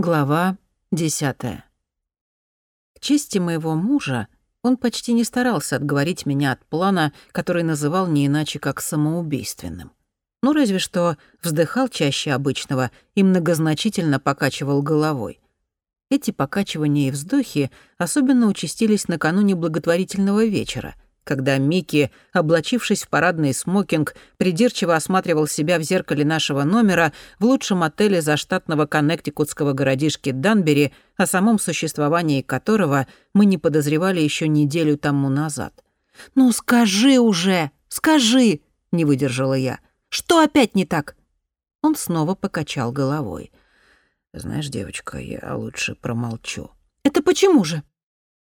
Глава десятая. К чести моего мужа, он почти не старался отговорить меня от плана, который называл не иначе как самоубийственным. Ну, разве что вздыхал чаще обычного и многозначительно покачивал головой. Эти покачивания и вздохи особенно участились накануне благотворительного вечера — когда Микки, облачившись в парадный смокинг, придирчиво осматривал себя в зеркале нашего номера в лучшем отеле заштатного коннектикутского городишки Данбери, о самом существовании которого мы не подозревали еще неделю тому назад. «Ну скажи уже, скажи!» — не выдержала я. «Что опять не так?» Он снова покачал головой. «Знаешь, девочка, я лучше промолчу». «Это почему же?»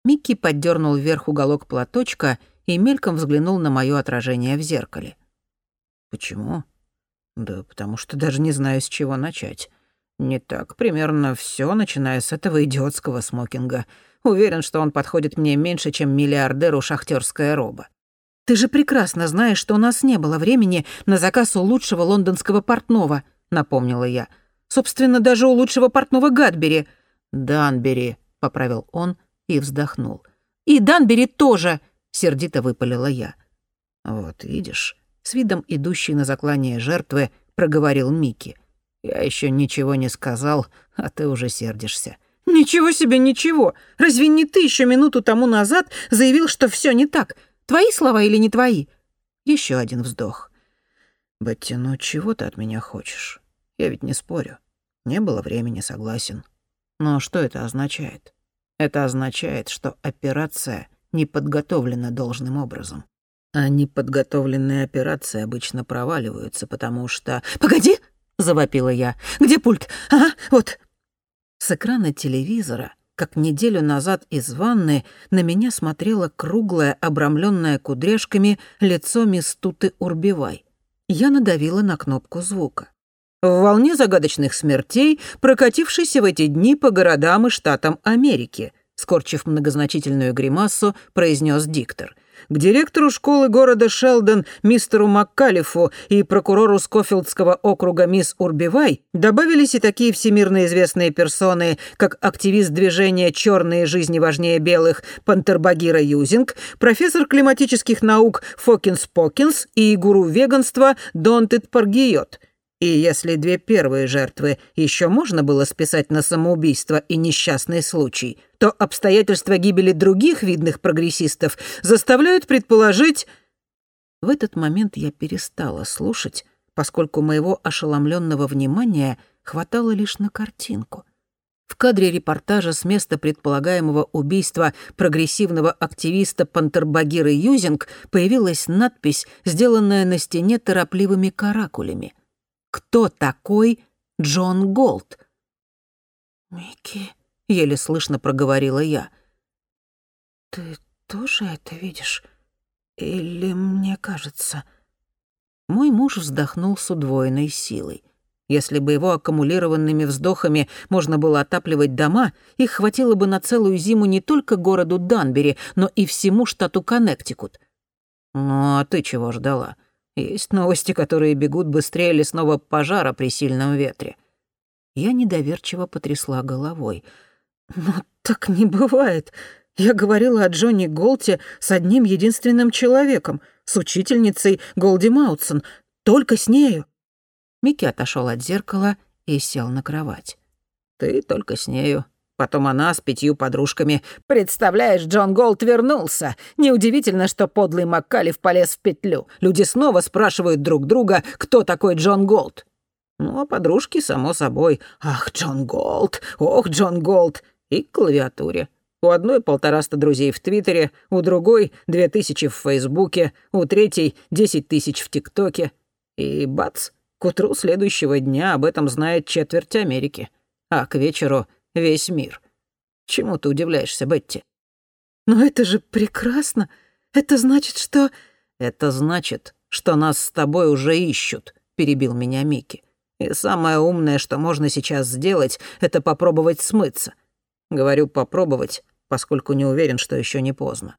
Микки поддернул вверх уголок платочка и мельком взглянул на моё отражение в зеркале. «Почему?» «Да потому что даже не знаю, с чего начать. Не так примерно всё, начиная с этого идиотского смокинга. Уверен, что он подходит мне меньше, чем миллиардеру шахтёрская роба». «Ты же прекрасно знаешь, что у нас не было времени на заказ у лучшего лондонского портного», — напомнила я. «Собственно, даже у лучшего портного Гадбери». «Данбери», — поправил он и вздохнул. «И Данбери тоже», сердито выпалила я. «Вот видишь», — с видом идущей на заклание жертвы проговорил Микки. «Я еще ничего не сказал, а ты уже сердишься». «Ничего себе, ничего! Разве не ты еще минуту тому назад заявил, что все не так? Твои слова или не твои?» Еще один вздох. «Бетти, ну чего ты от меня хочешь? Я ведь не спорю. Не было времени, согласен. Но что это означает? Это означает, что операция не подготовлена должным образом. А неподготовленные операции обычно проваливаются, потому что... «Погоди!» — завопила я. «Где пульт? Ага, вот». С экрана телевизора, как неделю назад из ванны, на меня смотрело круглое, обрамленное кудряшками лицо Мистуты Урбивай. Я надавила на кнопку звука. В волне загадочных смертей, прокатившейся в эти дни по городам и штатам Америки — скорчив многозначительную гримасу, произнес диктор. К директору школы города Шелдон, мистеру Маккалифу и прокурору Скофилдского округа мисс Урбивай добавились и такие всемирно известные персоны, как активист движения «Черные жизни важнее белых» Пантербагира Юзинг, профессор климатических наук Фокинс Покинс и гуру веганства Донтед Паргиот — и если две первые жертвы еще можно было списать на самоубийство и несчастный случай, то обстоятельства гибели других видных прогрессистов заставляют предположить... В этот момент я перестала слушать, поскольку моего ошеломленного внимания хватало лишь на картинку. В кадре репортажа с места предполагаемого убийства прогрессивного активиста Пантербагиры Юзинг появилась надпись, сделанная на стене торопливыми каракулями кто такой Джон Голд. «Микки», — еле слышно проговорила я, — «ты тоже это видишь? Или мне кажется?» Мой муж вздохнул с удвоенной силой. Если бы его аккумулированными вздохами можно было отапливать дома, их хватило бы на целую зиму не только городу Данбери, но и всему штату Коннектикут. «Ну, а ты чего ждала? Есть новости, которые бегут быстрее лесного пожара при сильном ветре. Я недоверчиво потрясла головой. «Но так не бывает. Я говорила о Джонни Голте с одним единственным человеком, с учительницей Голди Маутсон, только с нею». Микки отошел от зеркала и сел на кровать. «Ты только с нею. Потом она с пятью подружками. «Представляешь, Джон Голд вернулся. Неудивительно, что подлый Маккалев полез в петлю. Люди снова спрашивают друг друга, кто такой Джон Голд. Ну, а подружки, само собой. «Ах, Джон Голд! Ох, Джон Голд!» И к клавиатуре. У одной полтораста друзей в Твиттере, у другой две тысячи в Фейсбуке, у третьей десять тысяч в ТикТоке. И бац, к утру следующего дня об этом знает четверть Америки. А к вечеру весь мир. Чему ты удивляешься, Бетти? Но это же прекрасно. Это значит, что... Это значит, что нас с тобой уже ищут, перебил меня Микки. И самое умное, что можно сейчас сделать, это попробовать смыться. Говорю попробовать, поскольку не уверен, что еще не поздно.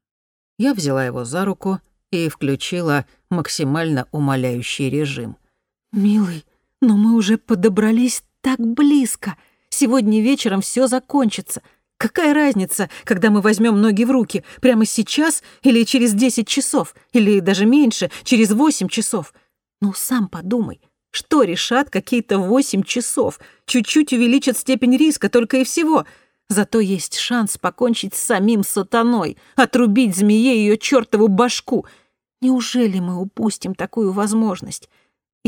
Я взяла его за руку и включила максимально умоляющий режим. «Милый, но мы уже подобрались так близко. Сегодня вечером все закончится. Какая разница, когда мы возьмем ноги в руки? Прямо сейчас или через 10 часов? Или даже меньше, через 8 часов? Ну, сам подумай. Что решат какие-то 8 часов? Чуть-чуть увеличат степень риска, только и всего. Зато есть шанс покончить с самим сатаной, отрубить змее ее чертову башку. Неужели мы упустим такую возможность?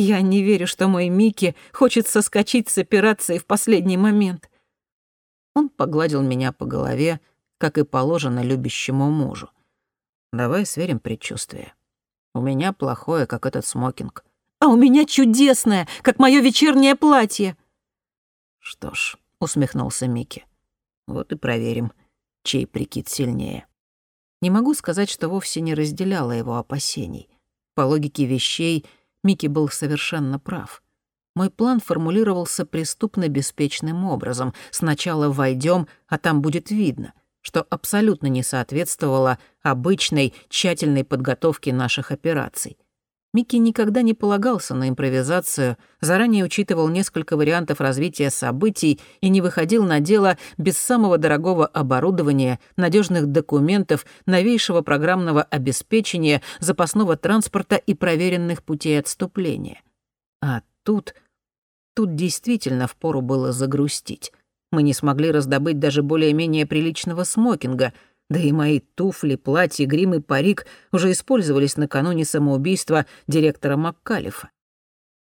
Я не верю, что мой Микки хочет соскочить с операции в последний момент. Он погладил меня по голове, как и положено любящему мужу. «Давай сверим предчувствие. У меня плохое, как этот смокинг. А у меня чудесное, как мое вечернее платье». «Что ж», — усмехнулся Микки, — «вот и проверим, чей прикид сильнее». Не могу сказать, что вовсе не разделяла его опасений. По логике вещей, Микки был совершенно прав. Мой план формулировался преступно-беспечным образом. Сначала войдем, а там будет видно, что абсолютно не соответствовало обычной, тщательной подготовке наших операций. Микки никогда не полагался на импровизацию, заранее учитывал несколько вариантов развития событий и не выходил на дело без самого дорогого оборудования, надежных документов, новейшего программного обеспечения, запасного транспорта и проверенных путей отступления. А тут Тут действительно впору было загрустить. Мы не смогли раздобыть даже более-менее приличного смокинга, да и мои туфли, платье, грим и парик уже использовались накануне самоубийства директора Маккалифа.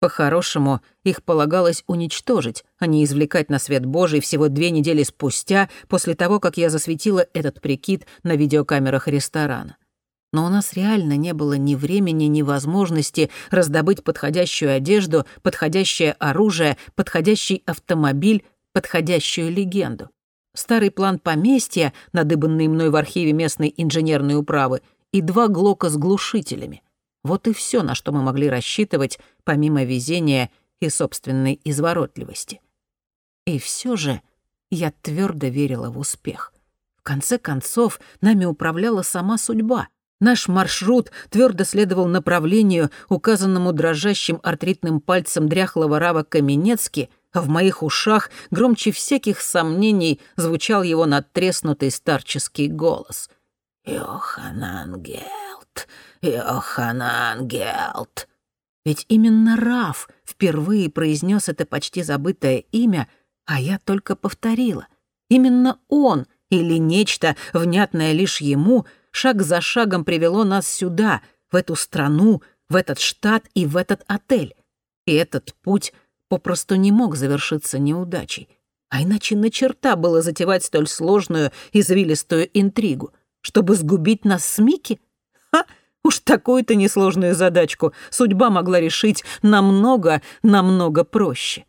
По-хорошему, их полагалось уничтожить, а не извлекать на свет Божий всего две недели спустя, после того, как я засветила этот прикид на видеокамерах ресторана но у нас реально не было ни времени, ни возможности раздобыть подходящую одежду, подходящее оружие, подходящий автомобиль, подходящую легенду. Старый план поместья, надыбанный мной в архиве местной инженерной управы, и два глока с глушителями. Вот и все, на что мы могли рассчитывать, помимо везения и собственной изворотливости. И все же я твердо верила в успех. В конце концов, нами управляла сама судьба — Наш маршрут твердо следовал направлению, указанному дрожащим артритным пальцем дряхлого Рава Каменецки, а в моих ушах громче всяких сомнений звучал его надтреснутый старческий голос. «Йоханангелт, Йоханангелт». Ведь именно Рав впервые произнес это почти забытое имя, а я только повторила. Именно он или нечто, внятное лишь ему — шаг за шагом привело нас сюда, в эту страну, в этот штат и в этот отель. И этот путь попросту не мог завершиться неудачей. А иначе на черта было затевать столь сложную, извилистую интригу, чтобы сгубить нас с Мики? Ха! Уж такую-то несложную задачку судьба могла решить намного, намного проще.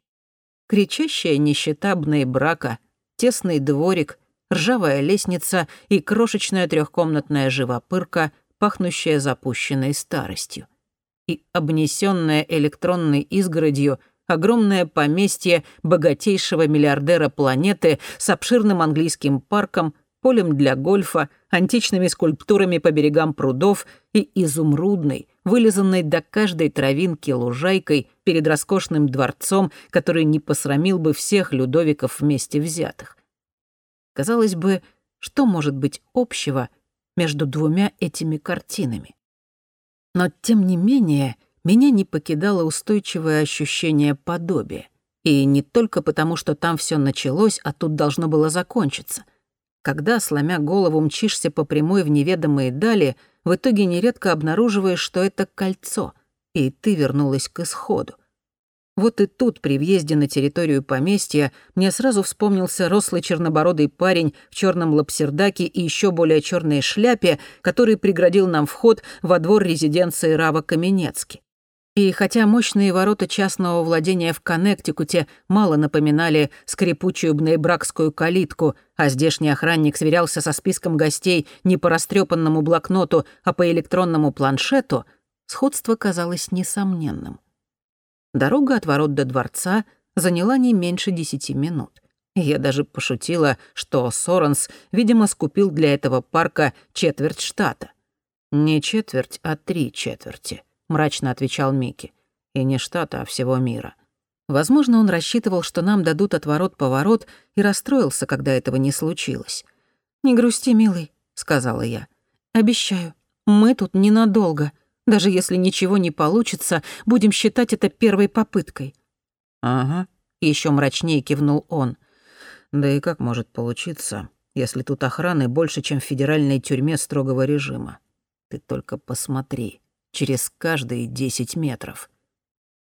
Кричащая нищета брака, тесный дворик — ржавая лестница и крошечная трехкомнатная живопырка, пахнущая запущенной старостью. И обнесенная электронной изгородью огромное поместье богатейшего миллиардера планеты с обширным английским парком, полем для гольфа, античными скульптурами по берегам прудов и изумрудной, вылизанной до каждой травинки лужайкой перед роскошным дворцом, который не посрамил бы всех Людовиков вместе взятых. Казалось бы, что может быть общего между двумя этими картинами? Но, тем не менее, меня не покидало устойчивое ощущение подобия. И не только потому, что там все началось, а тут должно было закончиться. Когда, сломя голову, мчишься по прямой в неведомые дали, в итоге нередко обнаруживаешь, что это кольцо, и ты вернулась к исходу. Вот и тут, при въезде на территорию поместья, мне сразу вспомнился рослый чернобородый парень в черном лапсердаке и еще более черной шляпе, который преградил нам вход во двор резиденции Рава Каменецки. И хотя мощные ворота частного владения в Коннектикуте мало напоминали скрипучую бнейбракскую калитку, а здешний охранник сверялся со списком гостей не по растрепанному блокноту, а по электронному планшету, сходство казалось несомненным. Дорога от ворот до дворца заняла не меньше десяти минут. Я даже пошутила, что Соренс, видимо, скупил для этого парка четверть штата. «Не четверть, а три четверти», — мрачно отвечал Микки. «И не штата, а всего мира. Возможно, он рассчитывал, что нам дадут отворот-поворот, и расстроился, когда этого не случилось. «Не грусти, милый», — сказала я. «Обещаю, мы тут ненадолго. Даже если ничего не получится, будем считать это первой попыткой». «Ага», — еще мрачнее кивнул он. «Да и как может получиться, если тут охраны больше, чем в федеральной тюрьме строгого режима? Ты только посмотри, через каждые десять метров».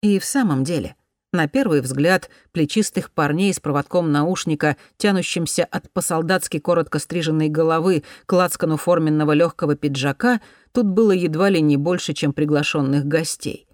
И в самом деле, на первый взгляд, плечистых парней с проводком наушника, тянущимся от по-солдатски коротко стриженной головы к лацкану форменного легкого пиджака, тут было едва ли не больше, чем приглашенных гостей.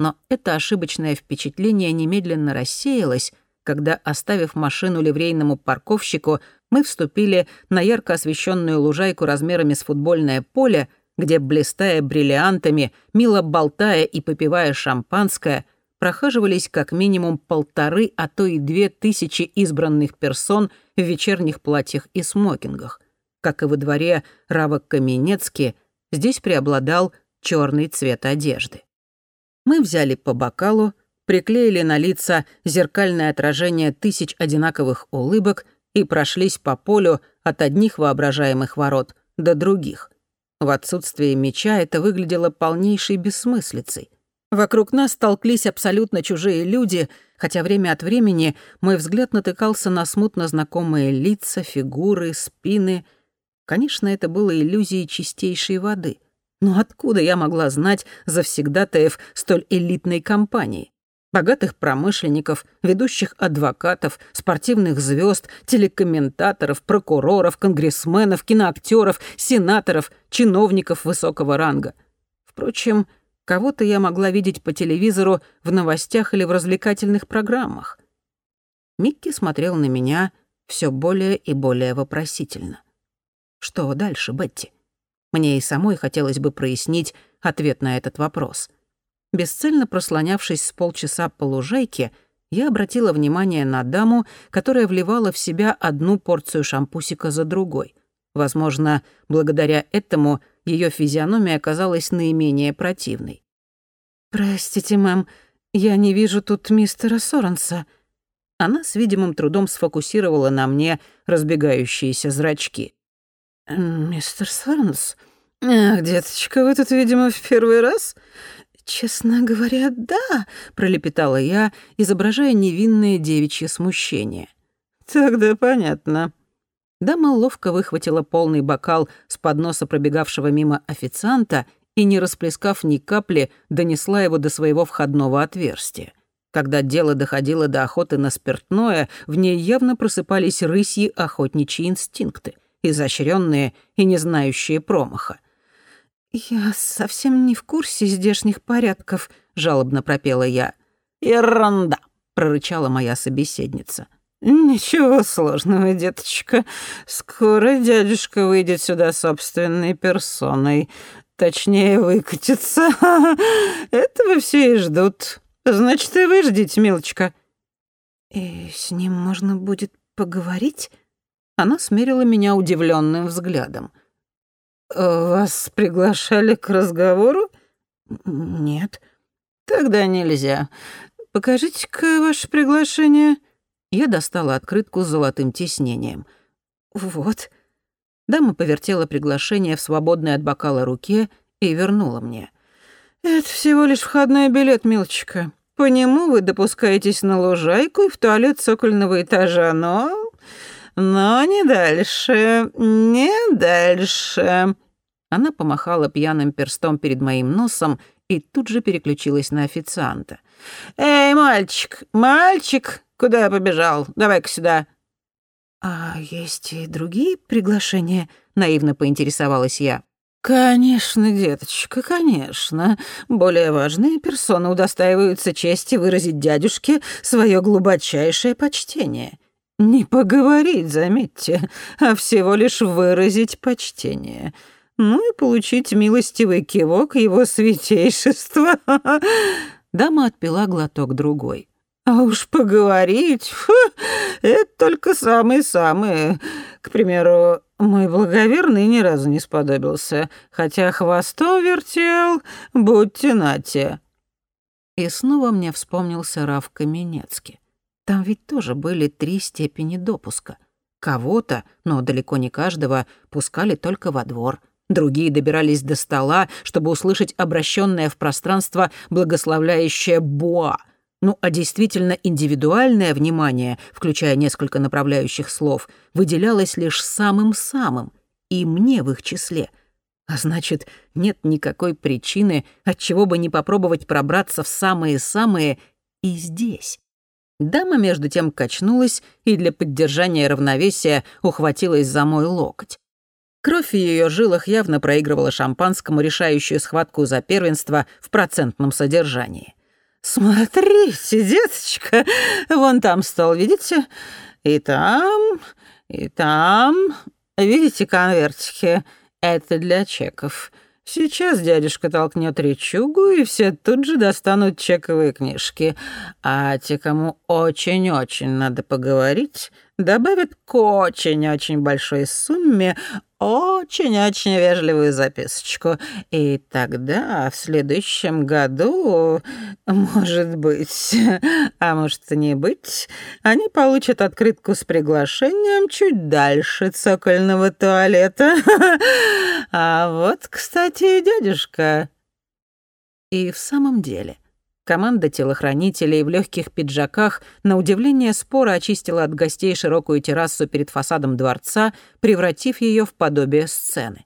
Но это ошибочное впечатление немедленно рассеялось, когда, оставив машину ливрейному парковщику, мы вступили на ярко освещенную лужайку размерами с футбольное поле, где, блистая бриллиантами, мило болтая и попивая шампанское, прохаживались как минимум полторы, а то и две тысячи избранных персон в вечерних платьях и смокингах. Как и во дворе Рава Каменецки, здесь преобладал черный цвет одежды. Мы взяли по бокалу, приклеили на лица зеркальное отражение тысяч одинаковых улыбок и прошлись по полю от одних воображаемых ворот до других — в отсутствие меча это выглядело полнейшей бессмыслицей. Вокруг нас толклись абсолютно чужие люди, хотя время от времени мой взгляд натыкался на смутно знакомые лица, фигуры, спины. Конечно, это было иллюзией чистейшей воды. Но откуда я могла знать завсегдатаев столь элитной компании? Богатых промышленников, ведущих адвокатов, спортивных звезд, телекомментаторов, прокуроров, конгрессменов, киноактеров, сенаторов, чиновников высокого ранга. Впрочем, кого-то я могла видеть по телевизору в новостях или в развлекательных программах. Микки смотрел на меня все более и более вопросительно. Что дальше, Бетти? Мне и самой хотелось бы прояснить ответ на этот вопрос — Бесцельно прослонявшись с полчаса по лужайке, я обратила внимание на даму, которая вливала в себя одну порцию шампусика за другой. Возможно, благодаря этому ее физиономия оказалась наименее противной. «Простите, мэм, я не вижу тут мистера Соренса». Она с видимым трудом сфокусировала на мне разбегающиеся зрачки. «Мистер Соренс? Ах, деточка, вы тут, видимо, в первый раз? «Честно говоря, да», — пролепетала я, изображая невинное девичье смущение. «Тогда понятно». Дама ловко выхватила полный бокал с подноса пробегавшего мимо официанта и, не расплескав ни капли, донесла его до своего входного отверстия. Когда дело доходило до охоты на спиртное, в ней явно просыпались рысьи охотничьи инстинкты, изощренные и не знающие промаха. «Я совсем не в курсе здешних порядков», — жалобно пропела я. «Ерунда», — прорычала моя собеседница. «Ничего сложного, деточка. Скоро дядюшка выйдет сюда собственной персоной. Точнее, выкатится. Этого все и ждут. Значит, и вы ждите, милочка». «И с ним можно будет поговорить?» Она смерила меня удивленным взглядом. «Вас приглашали к разговору?» «Нет». «Тогда нельзя. Покажите-ка ваше приглашение». Я достала открытку с золотым тиснением. «Вот». Дама повертела приглашение в свободной от бокала руке и вернула мне. «Это всего лишь входной билет, милочка. По нему вы допускаетесь на лужайку и в туалет цокольного этажа, но но не дальше, не дальше». Она помахала пьяным перстом перед моим носом и тут же переключилась на официанта. «Эй, мальчик, мальчик, куда я побежал? Давай-ка сюда». «А есть и другие приглашения?» — наивно поинтересовалась я. «Конечно, деточка, конечно. Более важные персоны удостаиваются чести выразить дядюшке свое глубочайшее почтение. Не поговорить, заметьте, а всего лишь выразить почтение. Ну и получить милостивый кивок его святейшества. Дама отпила глоток другой. А уж поговорить, фу, это только самые-самые. К примеру, мой благоверный ни разу не сподобился, хотя хвостом вертел, будьте нате. И снова мне вспомнился Раф Каменецкий. Там ведь тоже были три степени допуска. Кого-то, но далеко не каждого, пускали только во двор. Другие добирались до стола, чтобы услышать обращенное в пространство благословляющее «буа», ну а действительно индивидуальное внимание, включая несколько направляющих слов, выделялось лишь самым-самым, и мне в их числе. А значит, нет никакой причины, от чего бы не попробовать пробраться в самые-самые и здесь. Дама между тем качнулась и для поддержания равновесия ухватилась за мой локоть. Кровь в ее жилах явно проигрывала шампанскому решающую схватку за первенство в процентном содержании. «Смотрите, деточка, вон там стол, видите? И там, и там. Видите конвертики? Это для чеков. Сейчас дядюшка толкнет речугу, и все тут же достанут чековые книжки. А те, кому очень-очень надо поговорить, добавят к очень-очень большой сумме очень-очень вежливую записочку. И тогда в следующем году, может быть, а может и не быть, они получат открытку с приглашением чуть дальше цокольного туалета. А вот, кстати, дядюшка. И в самом деле — Команда телохранителей в легких пиджаках на удивление спора очистила от гостей широкую террасу перед фасадом дворца, превратив ее в подобие сцены.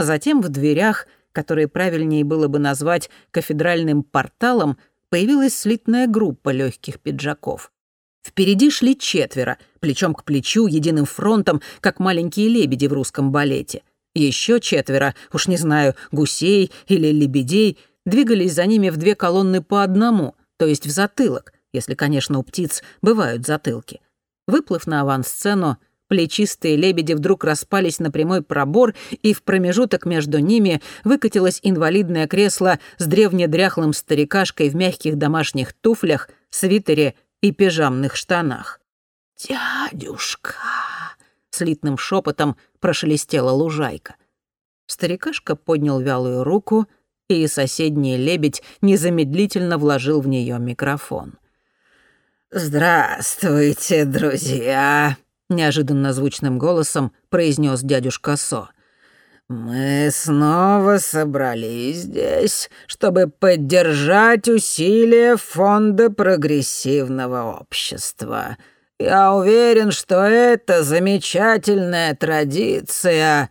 Затем в дверях, которые правильнее было бы назвать кафедральным порталом, появилась слитная группа легких пиджаков. Впереди шли четверо, плечом к плечу, единым фронтом, как маленькие лебеди в русском балете. Еще четверо, уж не знаю, гусей или лебедей — двигались за ними в две колонны по одному, то есть в затылок, если, конечно, у птиц бывают затылки. Выплыв на авансцену, плечистые лебеди вдруг распались на прямой пробор, и в промежуток между ними выкатилось инвалидное кресло с древнедряхлым старикашкой в мягких домашних туфлях, свитере и пижамных штанах. «Дядюшка!» — слитным шепотом прошелестела лужайка. Старикашка поднял вялую руку — и соседний лебедь незамедлительно вложил в нее микрофон. «Здравствуйте, друзья!» — неожиданно звучным голосом произнес дядюшка Со. «Мы снова собрались здесь, чтобы поддержать усилия Фонда прогрессивного общества. Я уверен, что это замечательная традиция...»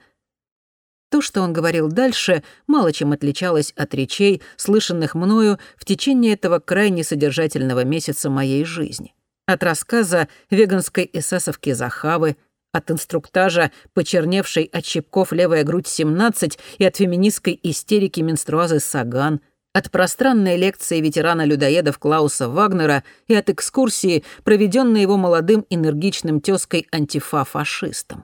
То, что он говорил дальше, мало чем отличалось от речей, слышанных мною в течение этого крайне содержательного месяца моей жизни. От рассказа веганской эсэсовки Захавы, от инструктажа, почерневшей от щипков левая грудь 17 и от феминистской истерики менструазы Саган, от пространной лекции ветерана-людоедов Клауса Вагнера и от экскурсии, проведенной его молодым энергичным тёзкой антифа-фашистом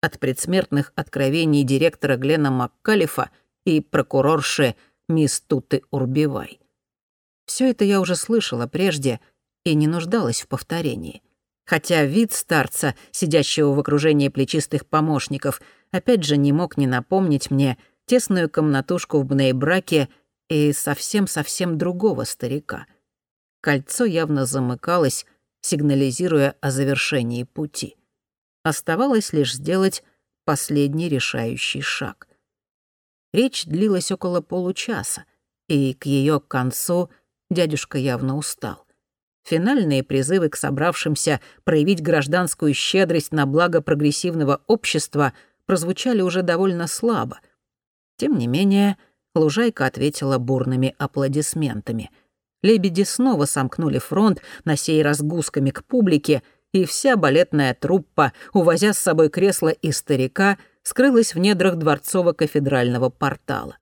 от предсмертных откровений директора Глена Маккалифа и прокурорши мисс Туты Урбивай. Все это я уже слышала прежде и не нуждалась в повторении. Хотя вид старца, сидящего в окружении плечистых помощников, опять же не мог не напомнить мне тесную комнатушку в Бнейбраке и совсем-совсем другого старика. Кольцо явно замыкалось, сигнализируя о завершении пути. Оставалось лишь сделать последний решающий шаг. Речь длилась около получаса, и к ее концу дядюшка явно устал. Финальные призывы к собравшимся проявить гражданскую щедрость на благо прогрессивного общества прозвучали уже довольно слабо. Тем не менее, Лужайка ответила бурными аплодисментами. Лебеди снова сомкнули фронт, на сей раз гусками к публике — и вся балетная труппа, увозя с собой кресло и старика, скрылась в недрах дворцово-кафедрального портала.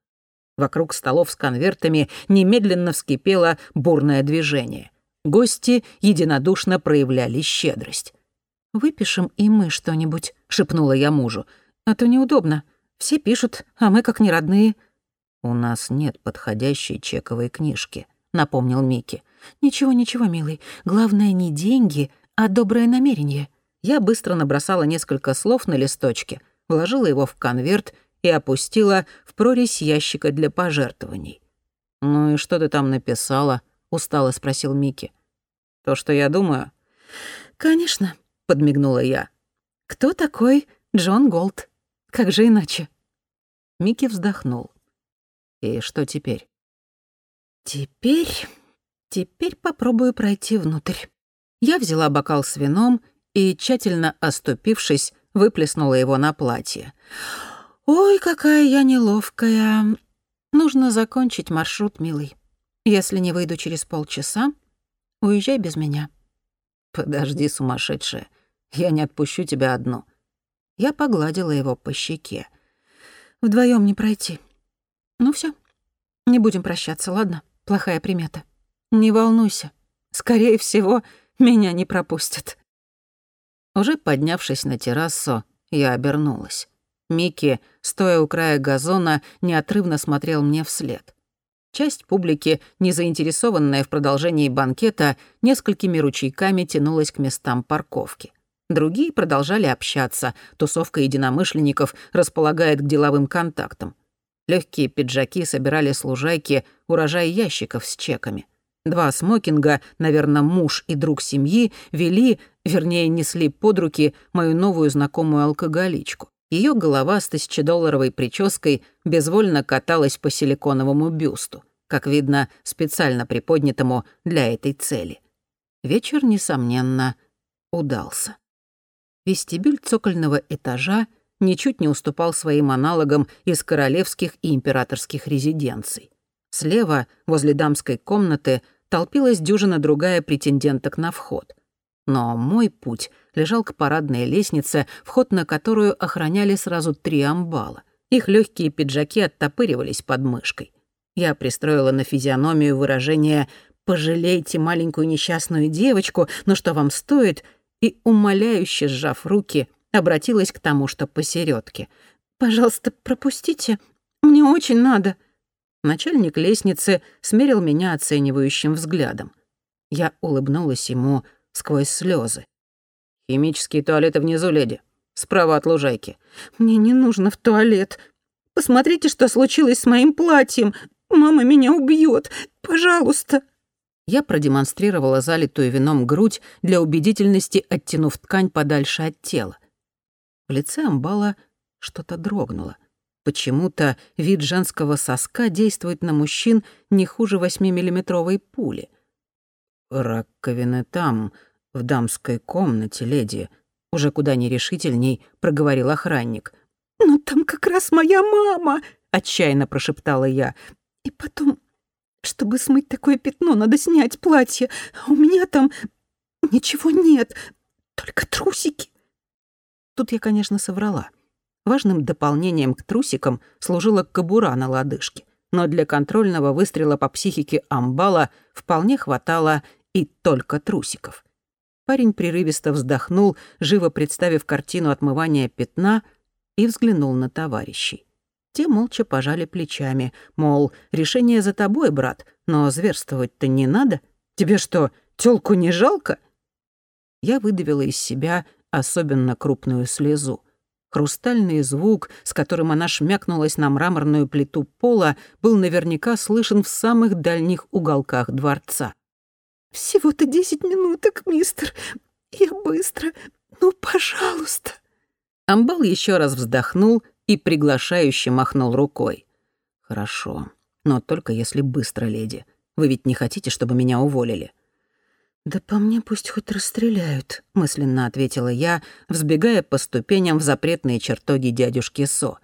Вокруг столов с конвертами немедленно вскипело бурное движение. Гости единодушно проявляли щедрость. «Выпишем и мы что-нибудь», — шепнула я мужу. «А то неудобно. Все пишут, а мы как не родные». «У нас нет подходящей чековой книжки», — напомнил Микки. «Ничего, ничего, милый. Главное не деньги, а доброе намерение. Я быстро набросала несколько слов на листочке, вложила его в конверт и опустила в прорезь ящика для пожертвований. «Ну и что ты там написала?» —— устало спросил Микки. «То, что я думаю?» «Конечно», — подмигнула я. «Кто такой Джон Голд? Как же иначе?» Микки вздохнул. «И что теперь?» «Теперь... теперь попробую пройти внутрь». Я взяла бокал с вином и, тщательно оступившись, выплеснула его на платье. «Ой, какая я неловкая. Нужно закончить маршрут, милый. Если не выйду через полчаса, уезжай без меня». «Подожди, сумасшедшая. Я не отпущу тебя одну». Я погладила его по щеке. Вдвоем не пройти. Ну все, не будем прощаться, ладно? Плохая примета. Не волнуйся. Скорее всего, меня не пропустят. Уже поднявшись на террасу, я обернулась. Микки, стоя у края газона, неотрывно смотрел мне вслед. Часть публики, не заинтересованная в продолжении банкета, несколькими ручейками тянулась к местам парковки. Другие продолжали общаться, тусовка единомышленников располагает к деловым контактам. Легкие пиджаки собирали служайки урожай ящиков с чеками. Два смокинга, наверное, муж и друг семьи, вели, вернее, несли под руки мою новую знакомую алкоголичку. Ее голова с тысячедолларовой прической безвольно каталась по силиконовому бюсту, как видно, специально приподнятому для этой цели. Вечер, несомненно, удался. Вестибюль цокольного этажа ничуть не уступал своим аналогам из королевских и императорских резиденций. Слева, возле дамской комнаты, толпилась дюжина другая претенденток на вход. Но мой путь лежал к парадной лестнице, вход на которую охраняли сразу три амбала. Их легкие пиджаки оттопыривались под мышкой. Я пристроила на физиономию выражение «пожалейте маленькую несчастную девочку, но что вам стоит?» и, умоляюще сжав руки, обратилась к тому, что посередке. «Пожалуйста, пропустите. Мне очень надо». Начальник лестницы смерил меня оценивающим взглядом. Я улыбнулась ему сквозь слезы. «Химические туалеты внизу, леди. Справа от лужайки». «Мне не нужно в туалет. Посмотрите, что случилось с моим платьем. Мама меня убьет. Пожалуйста». Я продемонстрировала залитую вином грудь, для убедительности оттянув ткань подальше от тела. В лице амбала что-то дрогнуло. Почему-то вид женского соска действует на мужчин не хуже восьмимиллиметровой пули. «Раковины там, в дамской комнате, леди», — уже куда нерешительней проговорил охранник. «Но там как раз моя мама!» — отчаянно прошептала я. «И потом чтобы смыть такое пятно, надо снять платье. У меня там ничего нет, только трусики. Тут я, конечно, соврала. Важным дополнением к трусикам служила кобура на лодыжке. Но для контрольного выстрела по психике амбала вполне хватало и только трусиков. Парень прерывисто вздохнул, живо представив картину отмывания пятна, и взглянул на товарищей. Те молча пожали плечами, мол, решение за тобой, брат, но зверствовать-то не надо. Тебе что, тёлку не жалко? Я выдавила из себя особенно крупную слезу. Хрустальный звук, с которым она шмякнулась на мраморную плиту пола, был наверняка слышен в самых дальних уголках дворца. «Всего-то десять минуток, мистер. Я быстро. Ну, пожалуйста». Амбал еще раз вздохнул и приглашающе махнул рукой. «Хорошо, но только если быстро, леди. Вы ведь не хотите, чтобы меня уволили?» «Да по мне пусть хоть расстреляют», — мысленно ответила я, взбегая по ступеням в запретные чертоги дядюшки Со.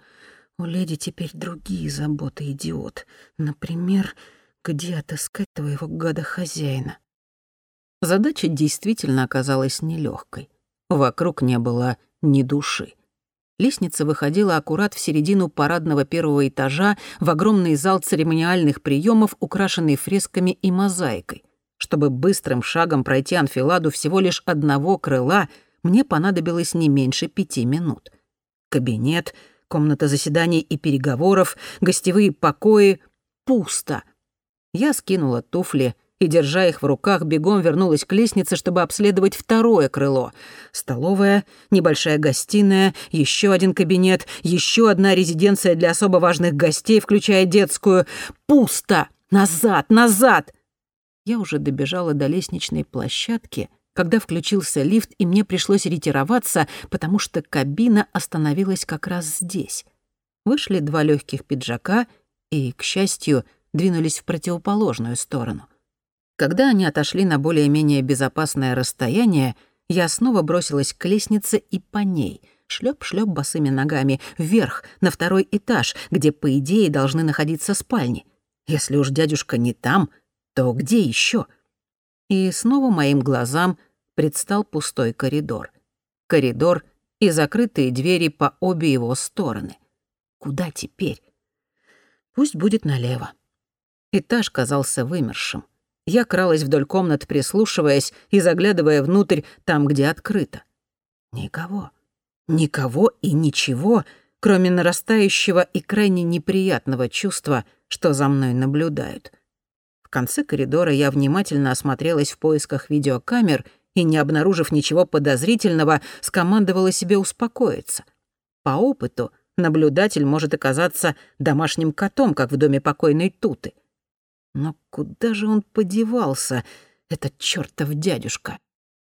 «У леди теперь другие заботы, идиот. Например, где отыскать твоего гада-хозяина?» Задача действительно оказалась нелегкой. Вокруг не было ни души. Лестница выходила аккурат в середину парадного первого этажа в огромный зал церемониальных приемов, украшенный фресками и мозаикой. Чтобы быстрым шагом пройти анфиладу всего лишь одного крыла, мне понадобилось не меньше пяти минут. Кабинет, комната заседаний и переговоров, гостевые покои — пусто. Я скинула туфли и, держа их в руках, бегом вернулась к лестнице, чтобы обследовать второе крыло. Столовая, небольшая гостиная, еще один кабинет, еще одна резиденция для особо важных гостей, включая детскую. Пусто! Назад, назад! Я уже добежала до лестничной площадки, когда включился лифт, и мне пришлось ретироваться, потому что кабина остановилась как раз здесь. Вышли два легких пиджака и, к счастью, двинулись в противоположную сторону. Когда они отошли на более-менее безопасное расстояние, я снова бросилась к лестнице и по ней, шлеп-шлеп босыми ногами, вверх, на второй этаж, где, по идее, должны находиться спальни. Если уж дядюшка не там, то где еще? И снова моим глазам предстал пустой коридор. Коридор и закрытые двери по обе его стороны. Куда теперь? Пусть будет налево. Этаж казался вымершим. Я кралась вдоль комнат, прислушиваясь и заглядывая внутрь там, где открыто. Никого. Никого и ничего, кроме нарастающего и крайне неприятного чувства, что за мной наблюдают. Конце коридора я внимательно осмотрелась в поисках видеокамер и, не обнаружив ничего подозрительного, скомандовала себе успокоиться. По опыту наблюдатель может оказаться домашним котом, как в доме покойной Туты — но куда же он подевался, этот чертов дядюшка?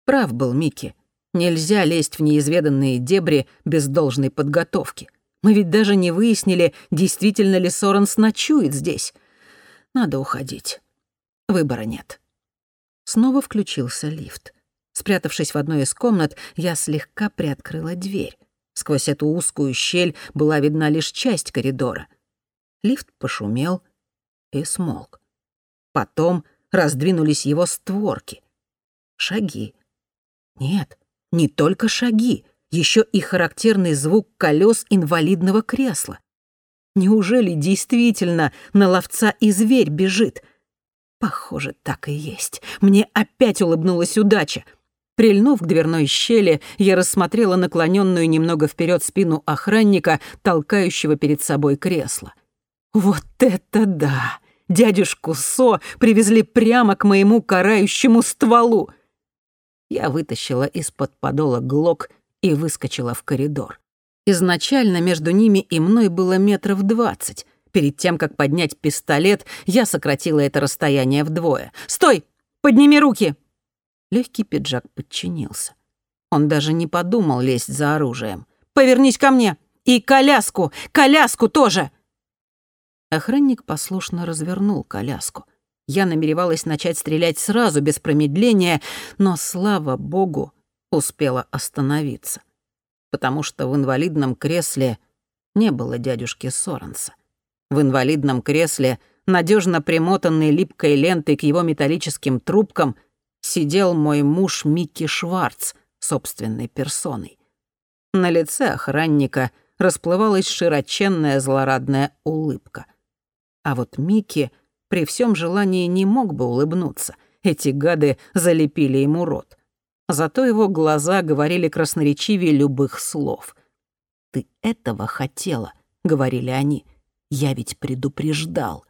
Прав был Микки. Нельзя лезть в неизведанные дебри без должной подготовки. Мы ведь даже не выяснили, действительно ли Соренс ночует здесь. Надо уходить. Выбора нет. Снова включился лифт. Спрятавшись в одной из комнат, я слегка приоткрыла дверь. Сквозь эту узкую щель была видна лишь часть коридора. Лифт пошумел и смолк. Потом раздвинулись его створки. Шаги. Нет, не только шаги, еще и характерный звук колес инвалидного кресла. Неужели действительно на ловца и зверь бежит? Похоже, так и есть. Мне опять улыбнулась удача. Прильнув к дверной щели, я рассмотрела наклоненную немного вперед спину охранника, толкающего перед собой кресло. Вот это да! дядюшку Со привезли прямо к моему карающему стволу. Я вытащила из-под подола глок и выскочила в коридор. Изначально между ними и мной было метров двадцать. Перед тем, как поднять пистолет, я сократила это расстояние вдвое. «Стой! Подними руки!» Легкий пиджак подчинился. Он даже не подумал лезть за оружием. «Повернись ко мне! И коляску! Коляску тоже!» Охранник послушно развернул коляску. Я намеревалась начать стрелять сразу, без промедления, но, слава богу, успела остановиться. Потому что в инвалидном кресле не было дядюшки Соренса. В инвалидном кресле, надежно примотанный липкой лентой к его металлическим трубкам, сидел мой муж Микки Шварц собственной персоной. На лице охранника расплывалась широченная злорадная улыбка — а вот Микки при всем желании не мог бы улыбнуться. Эти гады залепили ему рот. Зато его глаза говорили красноречивее любых слов. «Ты этого хотела», — говорили они. «Я ведь предупреждал».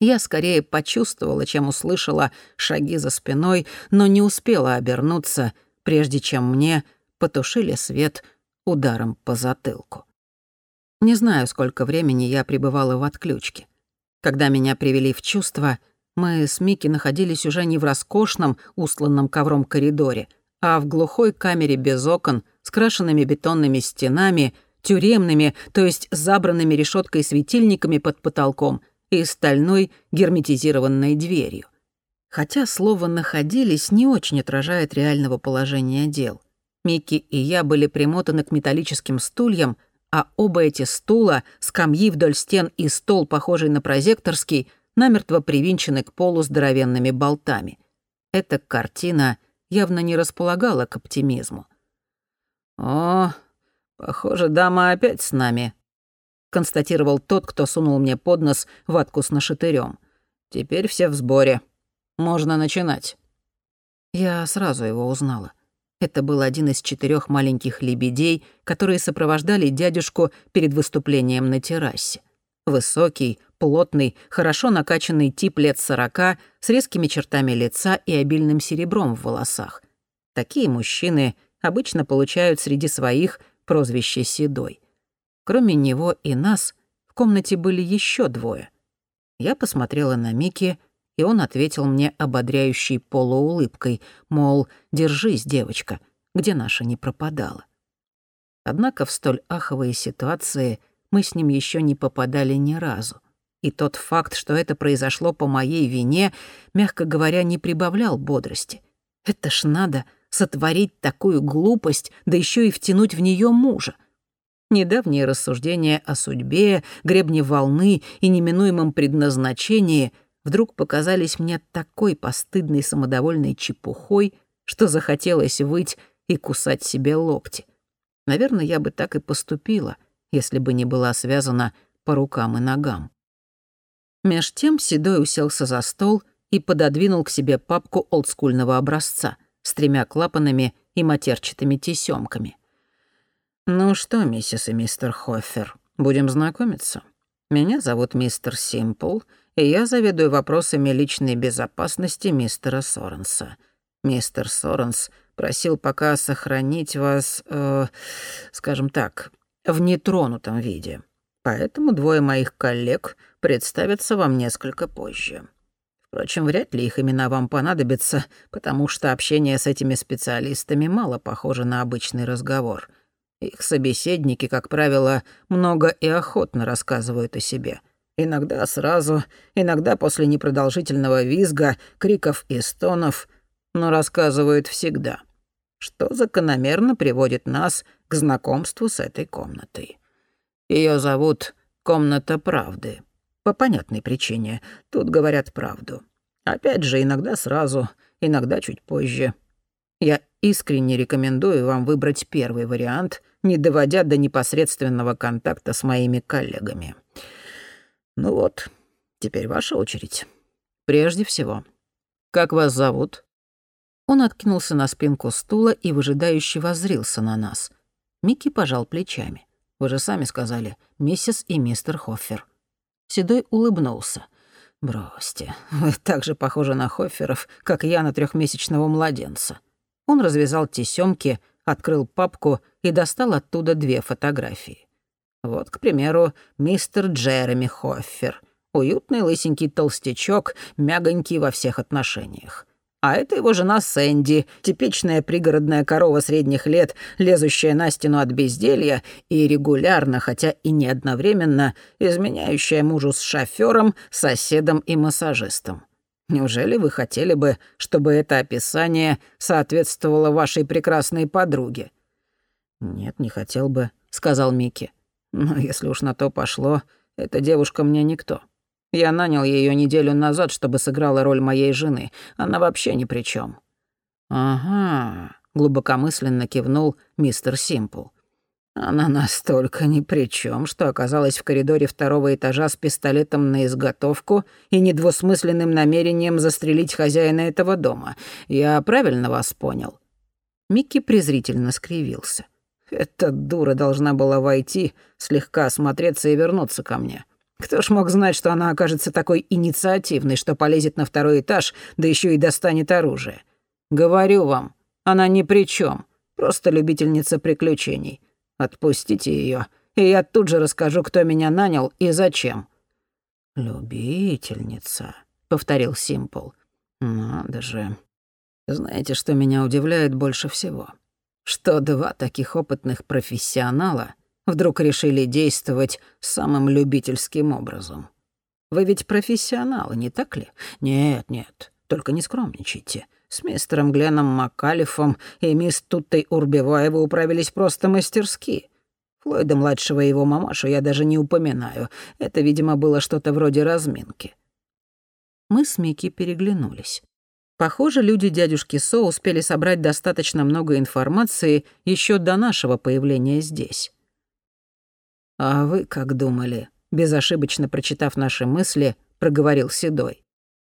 Я скорее почувствовала, чем услышала шаги за спиной, но не успела обернуться, прежде чем мне потушили свет ударом по затылку. Не знаю, сколько времени я пребывала в отключке. Когда меня привели в чувство, мы с Микки находились уже не в роскошном, устланном ковром коридоре, а в глухой камере без окон, с крашенными бетонными стенами, тюремными, то есть забранными решеткой светильниками под потолком и стальной герметизированной дверью. Хотя слово «находились» не очень отражает реального положения дел. Микки и я были примотаны к металлическим стульям, а оба эти стула, скамьи вдоль стен и стол, похожий на прозекторский, намертво привинчены к полу здоровенными болтами. Эта картина явно не располагала к оптимизму. «О, похоже, дама опять с нами», — констатировал тот, кто сунул мне под нос ватку с нашатырем. «Теперь все в сборе. Можно начинать». Я сразу его узнала. Это был один из четырех маленьких лебедей, которые сопровождали дядюшку перед выступлением на террасе. Высокий, плотный, хорошо накачанный тип лет сорока, с резкими чертами лица и обильным серебром в волосах. Такие мужчины обычно получают среди своих прозвище «седой». Кроме него и нас, в комнате были еще двое. Я посмотрела на Мики и он ответил мне ободряющей полуулыбкой, мол, держись, девочка, где наша не пропадала. Однако в столь аховые ситуации мы с ним еще не попадали ни разу. И тот факт, что это произошло по моей вине, мягко говоря, не прибавлял бодрости. Это ж надо сотворить такую глупость, да еще и втянуть в нее мужа. Недавние рассуждения о судьбе, гребне волны и неминуемом предназначении вдруг показались мне такой постыдной самодовольной чепухой, что захотелось выть и кусать себе локти. Наверное, я бы так и поступила, если бы не была связана по рукам и ногам. Меж тем Седой уселся за стол и пододвинул к себе папку олдскульного образца с тремя клапанами и матерчатыми тесёмками. «Ну что, миссис и мистер Хоффер, будем знакомиться? Меня зовут мистер Симпл, и я заведую вопросами личной безопасности мистера Соренса. Мистер Соренс просил пока сохранить вас, э, скажем так, в нетронутом виде. Поэтому двое моих коллег представятся вам несколько позже. Впрочем, вряд ли их имена вам понадобятся, потому что общение с этими специалистами мало похоже на обычный разговор. Их собеседники, как правило, много и охотно рассказывают о себе. Иногда сразу, иногда после непродолжительного визга, криков и стонов, но рассказывают всегда, что закономерно приводит нас к знакомству с этой комнатой. Ее зовут «Комната правды». По понятной причине. Тут говорят правду. Опять же, иногда сразу, иногда чуть позже. Я искренне рекомендую вам выбрать первый вариант, не доводя до непосредственного контакта с моими коллегами. Ну вот, теперь ваша очередь. Прежде всего, как вас зовут?» Он откинулся на спинку стула и выжидающе воззрился на нас. Микки пожал плечами. «Вы же сами сказали, миссис и мистер Хоффер». Седой улыбнулся. «Бросьте, вы так же похожи на Хофферов, как я на трехмесячного младенца». Он развязал тесёмки, открыл папку и достал оттуда две фотографии. Вот, к примеру, мистер Джереми Хоффер. Уютный лысенький толстячок, мягонький во всех отношениях. А это его жена Сэнди, типичная пригородная корова средних лет, лезущая на стену от безделья и регулярно, хотя и не одновременно, изменяющая мужу с шофёром, соседом и массажистом. Неужели вы хотели бы, чтобы это описание соответствовало вашей прекрасной подруге? Нет, не хотел бы, сказал Микки. Но если уж на то пошло, эта девушка мне никто. Я нанял ее неделю назад, чтобы сыграла роль моей жены. Она вообще ни при чем. «Ага», — глубокомысленно кивнул мистер Симпл. Она настолько ни при чем, что оказалась в коридоре второго этажа с пистолетом на изготовку и недвусмысленным намерением застрелить хозяина этого дома. Я правильно вас понял?» Микки презрительно скривился. «Эта дура должна была войти, слегка осмотреться и вернуться ко мне. Кто ж мог знать, что она окажется такой инициативной, что полезет на второй этаж, да еще и достанет оружие? Говорю вам, она ни при чем, просто любительница приключений. Отпустите ее, и я тут же расскажу, кто меня нанял и зачем». «Любительница», — повторил Симпл. «Надо же. Знаете, что меня удивляет больше всего? Что два таких опытных профессионала вдруг решили действовать самым любительским образом. Вы ведь профессионалы, не так ли? Нет, нет, только не скромничайте. С мистером Гленном Маккалифом и мисс Туттой Урбевай вы управились просто мастерски. Флойда-младшего и его мамашу я даже не упоминаю. Это, видимо, было что-то вроде разминки. Мы с Микки переглянулись. Похоже, люди дядюшки Со успели собрать достаточно много информации еще до нашего появления здесь. «А вы как думали?» Безошибочно прочитав наши мысли, проговорил Седой.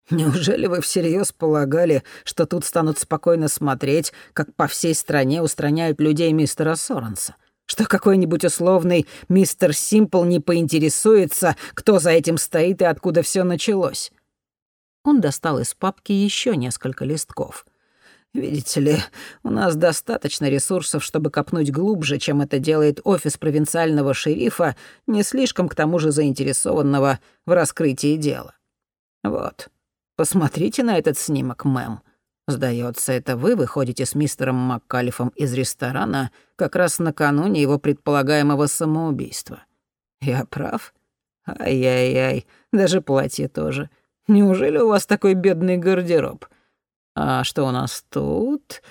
«Неужели вы всерьез полагали, что тут станут спокойно смотреть, как по всей стране устраняют людей мистера Соренса? Что какой-нибудь условный мистер Симпл не поинтересуется, кто за этим стоит и откуда все началось?» Он достал из папки еще несколько листков — Видите ли, у нас достаточно ресурсов, чтобы копнуть глубже, чем это делает офис провинциального шерифа, не слишком к тому же заинтересованного в раскрытии дела. Вот. Посмотрите на этот снимок, мэм. Сдается, это вы выходите с мистером Маккалифом из ресторана как раз накануне его предполагаемого самоубийства. Я прав? Ай-яй-яй, даже платье тоже. Неужели у вас такой бедный гардероб? А что у нас тут?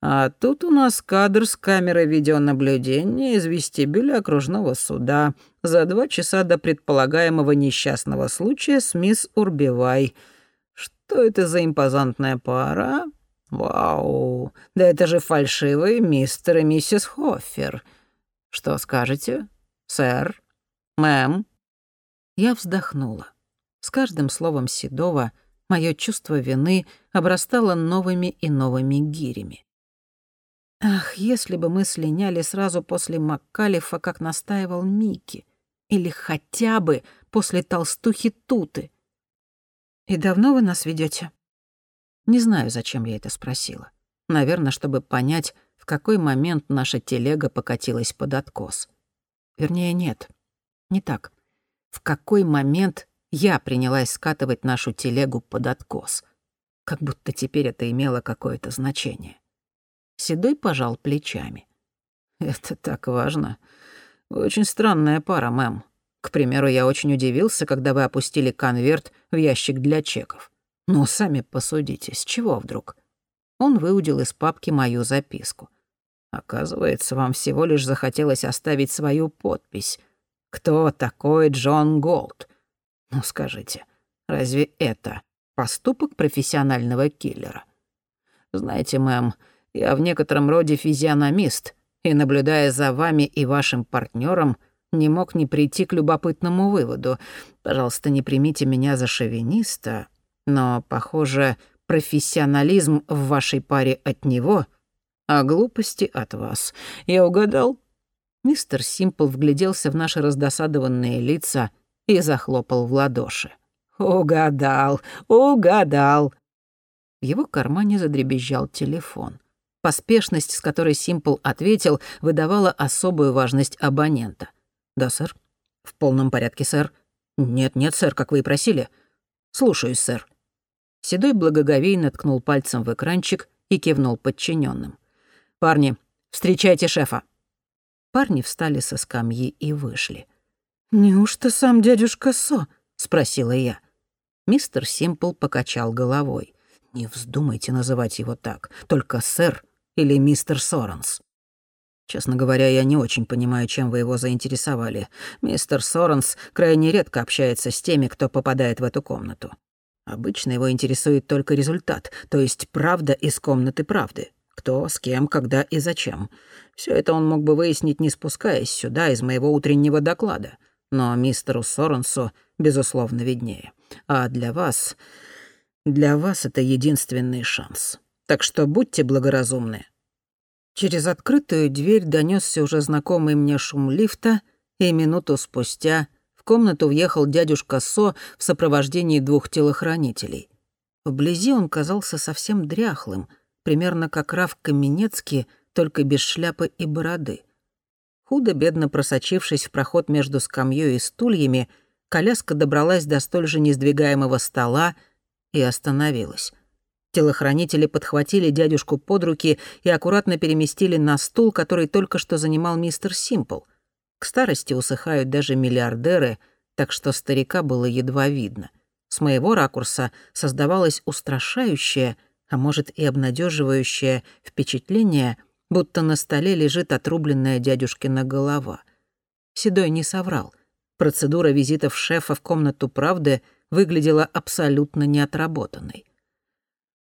А тут у нас кадр с камеры видеонаблюдения из вестибюля окружного суда за два часа до предполагаемого несчастного случая с мисс Урбивай. Что это за импозантная пара? Вау, да это же фальшивые мистер и миссис Хоффер. Что скажете, сэр? Мэм? Я вздохнула. С каждым словом Седова мое чувство вины обрастало новыми и новыми гирями. Ах, если бы мы слиняли сразу после Маккалифа, как настаивал Микки, или хотя бы после толстухи Туты. И давно вы нас ведете? Не знаю, зачем я это спросила. Наверное, чтобы понять, в какой момент наша телега покатилась под откос. Вернее, нет, не так. В какой момент я принялась скатывать нашу телегу под откос. Как будто теперь это имело какое-то значение. Седой пожал плечами. «Это так важно. Вы очень странная пара, мэм. К примеру, я очень удивился, когда вы опустили конверт в ящик для чеков. Но сами посудите, с чего вдруг?» Он выудил из папки мою записку. «Оказывается, вам всего лишь захотелось оставить свою подпись. Кто такой Джон Голд? Ну, скажите, разве это поступок профессионального киллера? Знаете, мэм, я в некотором роде физиономист, и, наблюдая за вами и вашим партнером, не мог не прийти к любопытному выводу. Пожалуйста, не примите меня за шовиниста, но, похоже, профессионализм в вашей паре от него, а глупости от вас. Я угадал?» Мистер Симпл вгляделся в наши раздосадованные лица и захлопал в ладоши. «Угадал, угадал!» В его кармане задребезжал телефон. Поспешность, с которой Симпл ответил, выдавала особую важность абонента. «Да, сэр?» «В полном порядке, сэр?» «Нет-нет, сэр, как вы и просили». «Слушаюсь, сэр». Седой благоговейно ткнул пальцем в экранчик и кивнул подчиненным. «Парни, встречайте шефа». Парни встали со скамьи и вышли. «Неужто сам дядюшка Со?» — спросила я. Мистер Симпл покачал головой. «Не вздумайте называть его так, только сэр или мистер Соренс. Честно говоря, я не очень понимаю, чем вы его заинтересовали. Мистер Соренс крайне редко общается с теми, кто попадает в эту комнату. Обычно его интересует только результат, то есть правда из комнаты правды. Кто, с кем, когда и зачем. Все это он мог бы выяснить, не спускаясь сюда из моего утреннего доклада. Но мистеру Соренсу, безусловно, виднее. А для вас... Для вас это единственный шанс. Так что будьте благоразумны». Через открытую дверь донесся уже знакомый мне шум лифта, и минуту спустя в комнату въехал дядюшка Со в сопровождении двух телохранителей. Вблизи он казался совсем дряхлым, примерно как Раф Каменецкий, только без шляпы и бороды. Худо-бедно просочившись в проход между скамьей и стульями, коляска добралась до столь же несдвигаемого стола и остановилась. Телохранители подхватили дядюшку под руки и аккуратно переместили на стул, который только что занимал мистер Симпл. К старости усыхают даже миллиардеры, так что старика было едва видно. С моего ракурса создавалось устрашающее, а может и обнадеживающее впечатление, будто на столе лежит отрубленная дядюшкина голова. Седой не соврал. Процедура визитов шефа в комнату правды выглядела абсолютно неотработанной.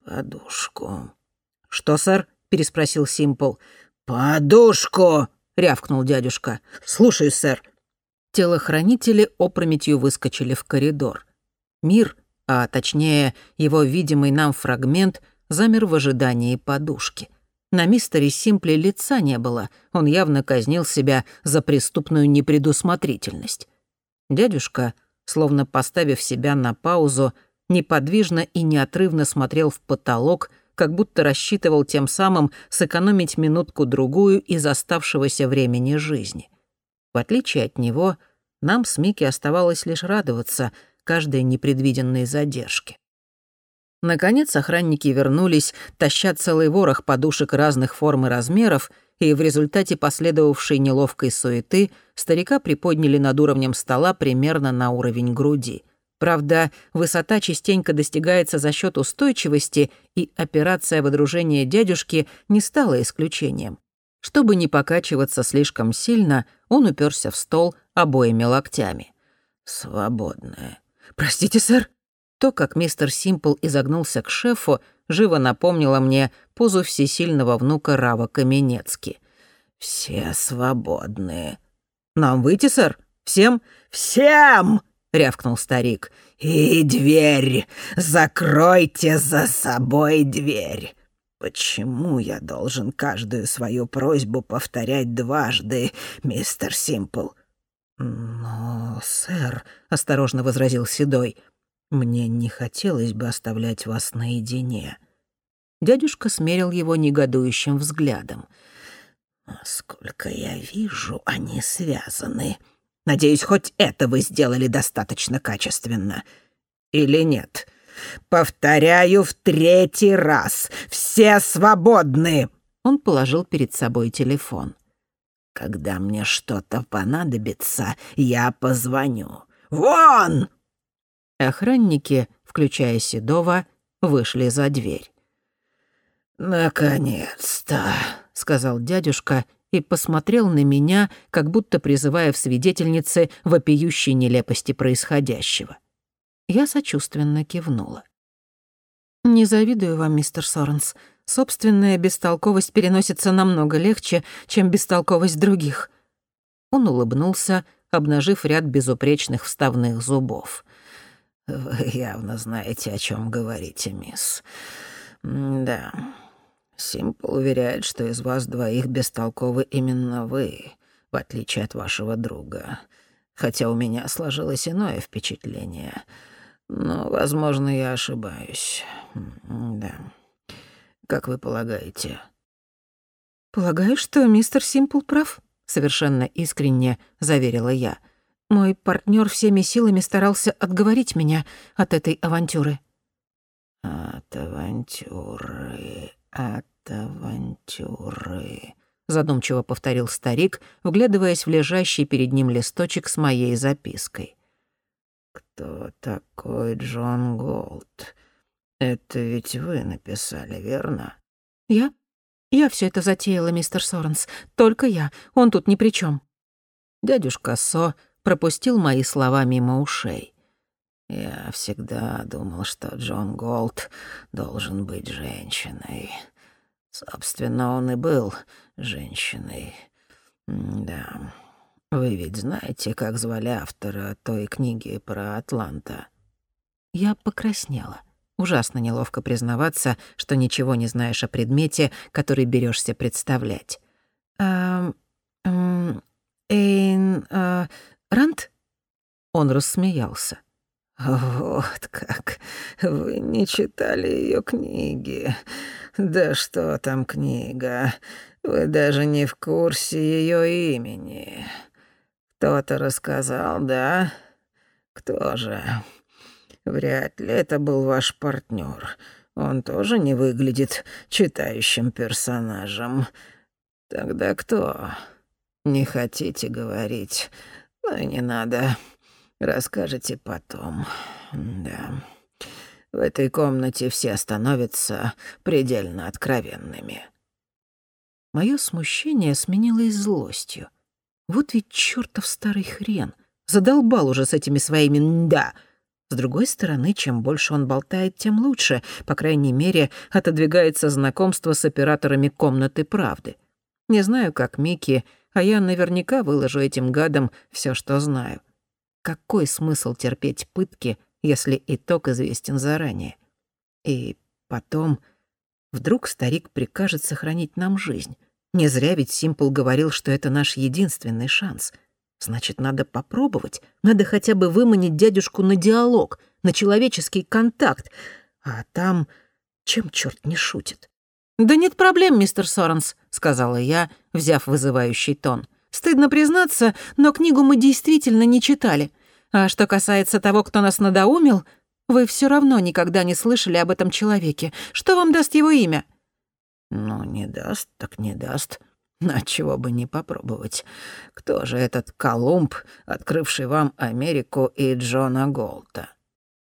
«Подушку». «Что, сэр?» — переспросил Симпл. «Подушку!» — рявкнул дядюшка. «Слушаюсь, сэр». Телохранители опрометью выскочили в коридор. Мир, а точнее его видимый нам фрагмент, замер в ожидании подушки. На мистере Симпле лица не было, он явно казнил себя за преступную непредусмотрительность. Дядюшка, словно поставив себя на паузу, неподвижно и неотрывно смотрел в потолок, как будто рассчитывал тем самым сэкономить минутку-другую из оставшегося времени жизни. В отличие от него, нам с Микки оставалось лишь радоваться каждой непредвиденной задержке. Наконец охранники вернулись, таща целый ворох подушек разных форм и размеров, и в результате последовавшей неловкой суеты старика приподняли над уровнем стола примерно на уровень груди. Правда, высота частенько достигается за счет устойчивости, и операция водружения дядюшки не стала исключением. Чтобы не покачиваться слишком сильно, он уперся в стол обоими локтями. «Свободная». «Простите, сэр?» То, как мистер Симпл изогнулся к шефу, живо напомнило мне позу всесильного внука Рава Каменецки. «Все свободные». «Нам выйти, сэр? Всем?» «Всем!» — рявкнул старик. «И дверь! Закройте за собой дверь!» «Почему я должен каждую свою просьбу повторять дважды, мистер Симпл?» «Но, сэр», — осторожно возразил Седой, — мне не хотелось бы оставлять вас наедине». Дядюшка смерил его негодующим взглядом. «Сколько я вижу, они связаны. Надеюсь, хоть это вы сделали достаточно качественно. Или нет? Повторяю в третий раз. Все свободны!» Он положил перед собой телефон. «Когда мне что-то понадобится, я позвоню. Вон!» Охранники, включая Седова, вышли за дверь. «Наконец-то», — сказал дядюшка и посмотрел на меня, как будто призывая в свидетельнице вопиющей нелепости происходящего. Я сочувственно кивнула. «Не завидую вам, мистер Соренс. Собственная бестолковость переносится намного легче, чем бестолковость других». Он улыбнулся, обнажив ряд безупречных вставных зубов. «Вы явно знаете, о чем говорите, мисс. Да. Симпл уверяет, что из вас двоих бестолковы именно вы, в отличие от вашего друга. Хотя у меня сложилось иное впечатление. Но, возможно, я ошибаюсь. Да. Как вы полагаете?» «Полагаю, что мистер Симпл прав», — совершенно искренне заверила я. — мой партнер всеми силами старался отговорить меня от этой авантюры. «От авантюры, от авантюры», — задумчиво повторил старик, вглядываясь в лежащий перед ним листочек с моей запиской. «Кто такой Джон Голд? Это ведь вы написали, верно?» «Я? Я все это затеяла, мистер Соренс. Только я. Он тут ни при чем. Дядюшка Со пропустил мои слова мимо ушей. Я всегда думал, что Джон Голд должен быть женщиной. Собственно, он и был женщиной. Да. Вы ведь знаете, как звали автора той книги про Атланта? Я покраснела. Ужасно неловко признаваться, что ничего не знаешь о предмете, который берешься представлять. «Эм... эм Эйн... Э, Рант?» Он рассмеялся. «Вот как! Вы не читали ее книги. Да что там книга? Вы даже не в курсе ее имени. Кто-то рассказал, да? Кто же? Вряд ли это был ваш партнер. Он тоже не выглядит читающим персонажем. Тогда кто? Не хотите говорить?» Ну не надо. Расскажете потом. Да. В этой комнате все становятся предельно откровенными. Моё смущение сменилось злостью. Вот ведь чёртов старый хрен. Задолбал уже с этими своими «да». С другой стороны, чем больше он болтает, тем лучше. По крайней мере, отодвигается знакомство с операторами комнаты правды. Не знаю, как Микки, а я наверняка выложу этим гадам все, что знаю. Какой смысл терпеть пытки, если итог известен заранее? И потом, вдруг старик прикажет сохранить нам жизнь. Не зря ведь Симпл говорил, что это наш единственный шанс. Значит, надо попробовать. Надо хотя бы выманить дядюшку на диалог, на человеческий контакт. А там чем черт не шутит? «Да нет проблем, мистер Соренс», — сказала я, взяв вызывающий тон. «Стыдно признаться, но книгу мы действительно не читали. А что касается того, кто нас надоумил, Вы все равно никогда не слышали об этом человеке. Что вам даст его имя?» «Ну, не даст, так не даст. На чего бы не попробовать. Кто же этот Колумб, открывший вам Америку и Джона Голта?»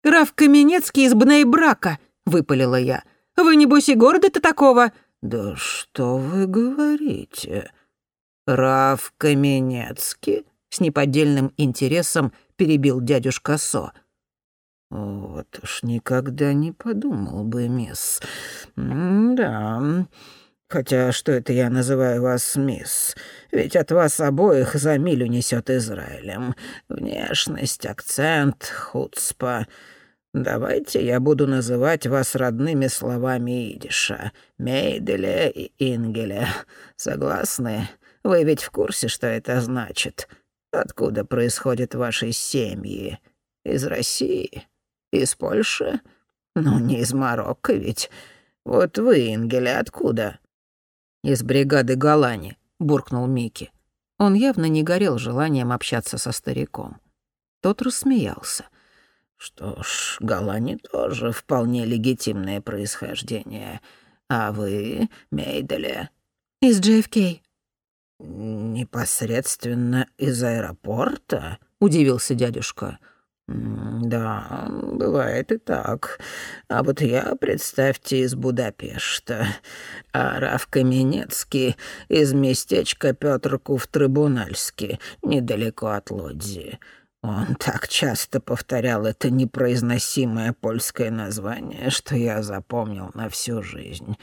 «Раф Каменецкий из Бнейбрака», — выпалила я. «Вы, небось, и города-то такого?» «Да что вы говорите? Раф Каменецкий?» С неподдельным интересом перебил дядюшка Со. «Вот уж никогда не подумал бы, мисс. да, хотя что это я называю вас мисс? Ведь от вас обоих за милю несет Израилем. Внешность, акцент, хуцпа. Давайте я буду называть вас родными словами идиша. Мейделе и Ингеле. Согласны? Вы ведь в курсе, что это значит? Откуда происходят ваши семьи? Из России? Из Польши? Ну, не из Марокко ведь. Вот вы, Ингеле, откуда? Из бригады Галани, буркнул Микки. Он явно не горел желанием общаться со стариком. Тот рассмеялся. Что ж, Галани тоже вполне легитимное происхождение. А вы, Мейделе? Из JFK. «Непосредственно из аэропорта?» — удивился дядюшка. «Да, бывает и так. А вот я, представьте, из Будапешта, а Раф Каменецкий из местечка Пётрков Трибунальский, недалеко от Лодзи. Он так часто повторял это непроизносимое польское название, что я запомнил на всю жизнь.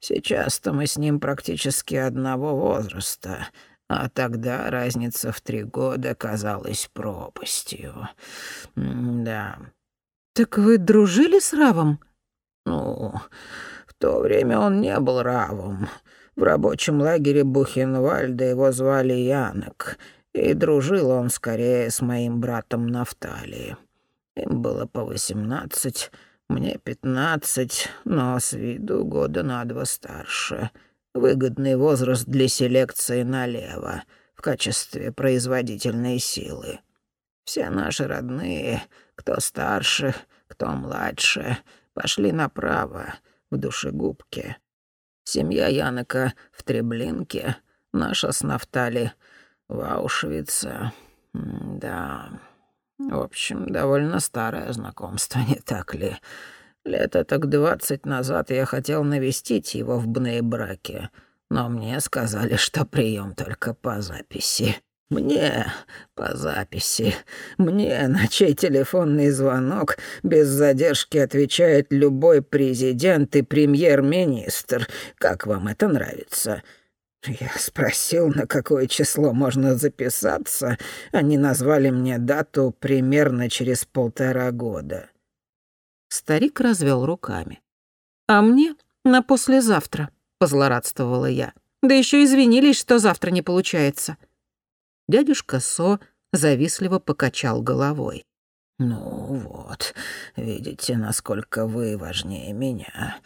Сейчас-то мы с ним практически одного возраста, а тогда разница в три года казалась пропастью. да. Так вы дружили с Равом? Ну, в то время он не был Равом. В рабочем лагере Бухенвальда его звали Янок, и дружил он скорее с моим братом Нафтали. Им было по восемнадцать, мне пятнадцать, но с виду года на два старше. Выгодный возраст для селекции налево в качестве производительной силы. Все наши родные, кто старше, кто младше, пошли направо, в душегубке. Семья Янока в Треблинке, наша с Нафтали в. Да... В общем, довольно старое знакомство, не так ли? Лет так двадцать назад я хотел навестить его в Бнейбраке, но мне сказали, что прием только по записи. Мне по записи. Мне на чей телефонный звонок без задержки отвечает любой президент и премьер-министр. Как вам это нравится?» Я спросил, на какое число можно записаться. Они назвали мне дату примерно через полтора года. Старик развел руками. «А мне на послезавтра», — позлорадствовала я. «Да еще извинились, что завтра не получается». Дядюшка Со завистливо покачал головой. «Ну вот, видите, насколько вы важнее меня.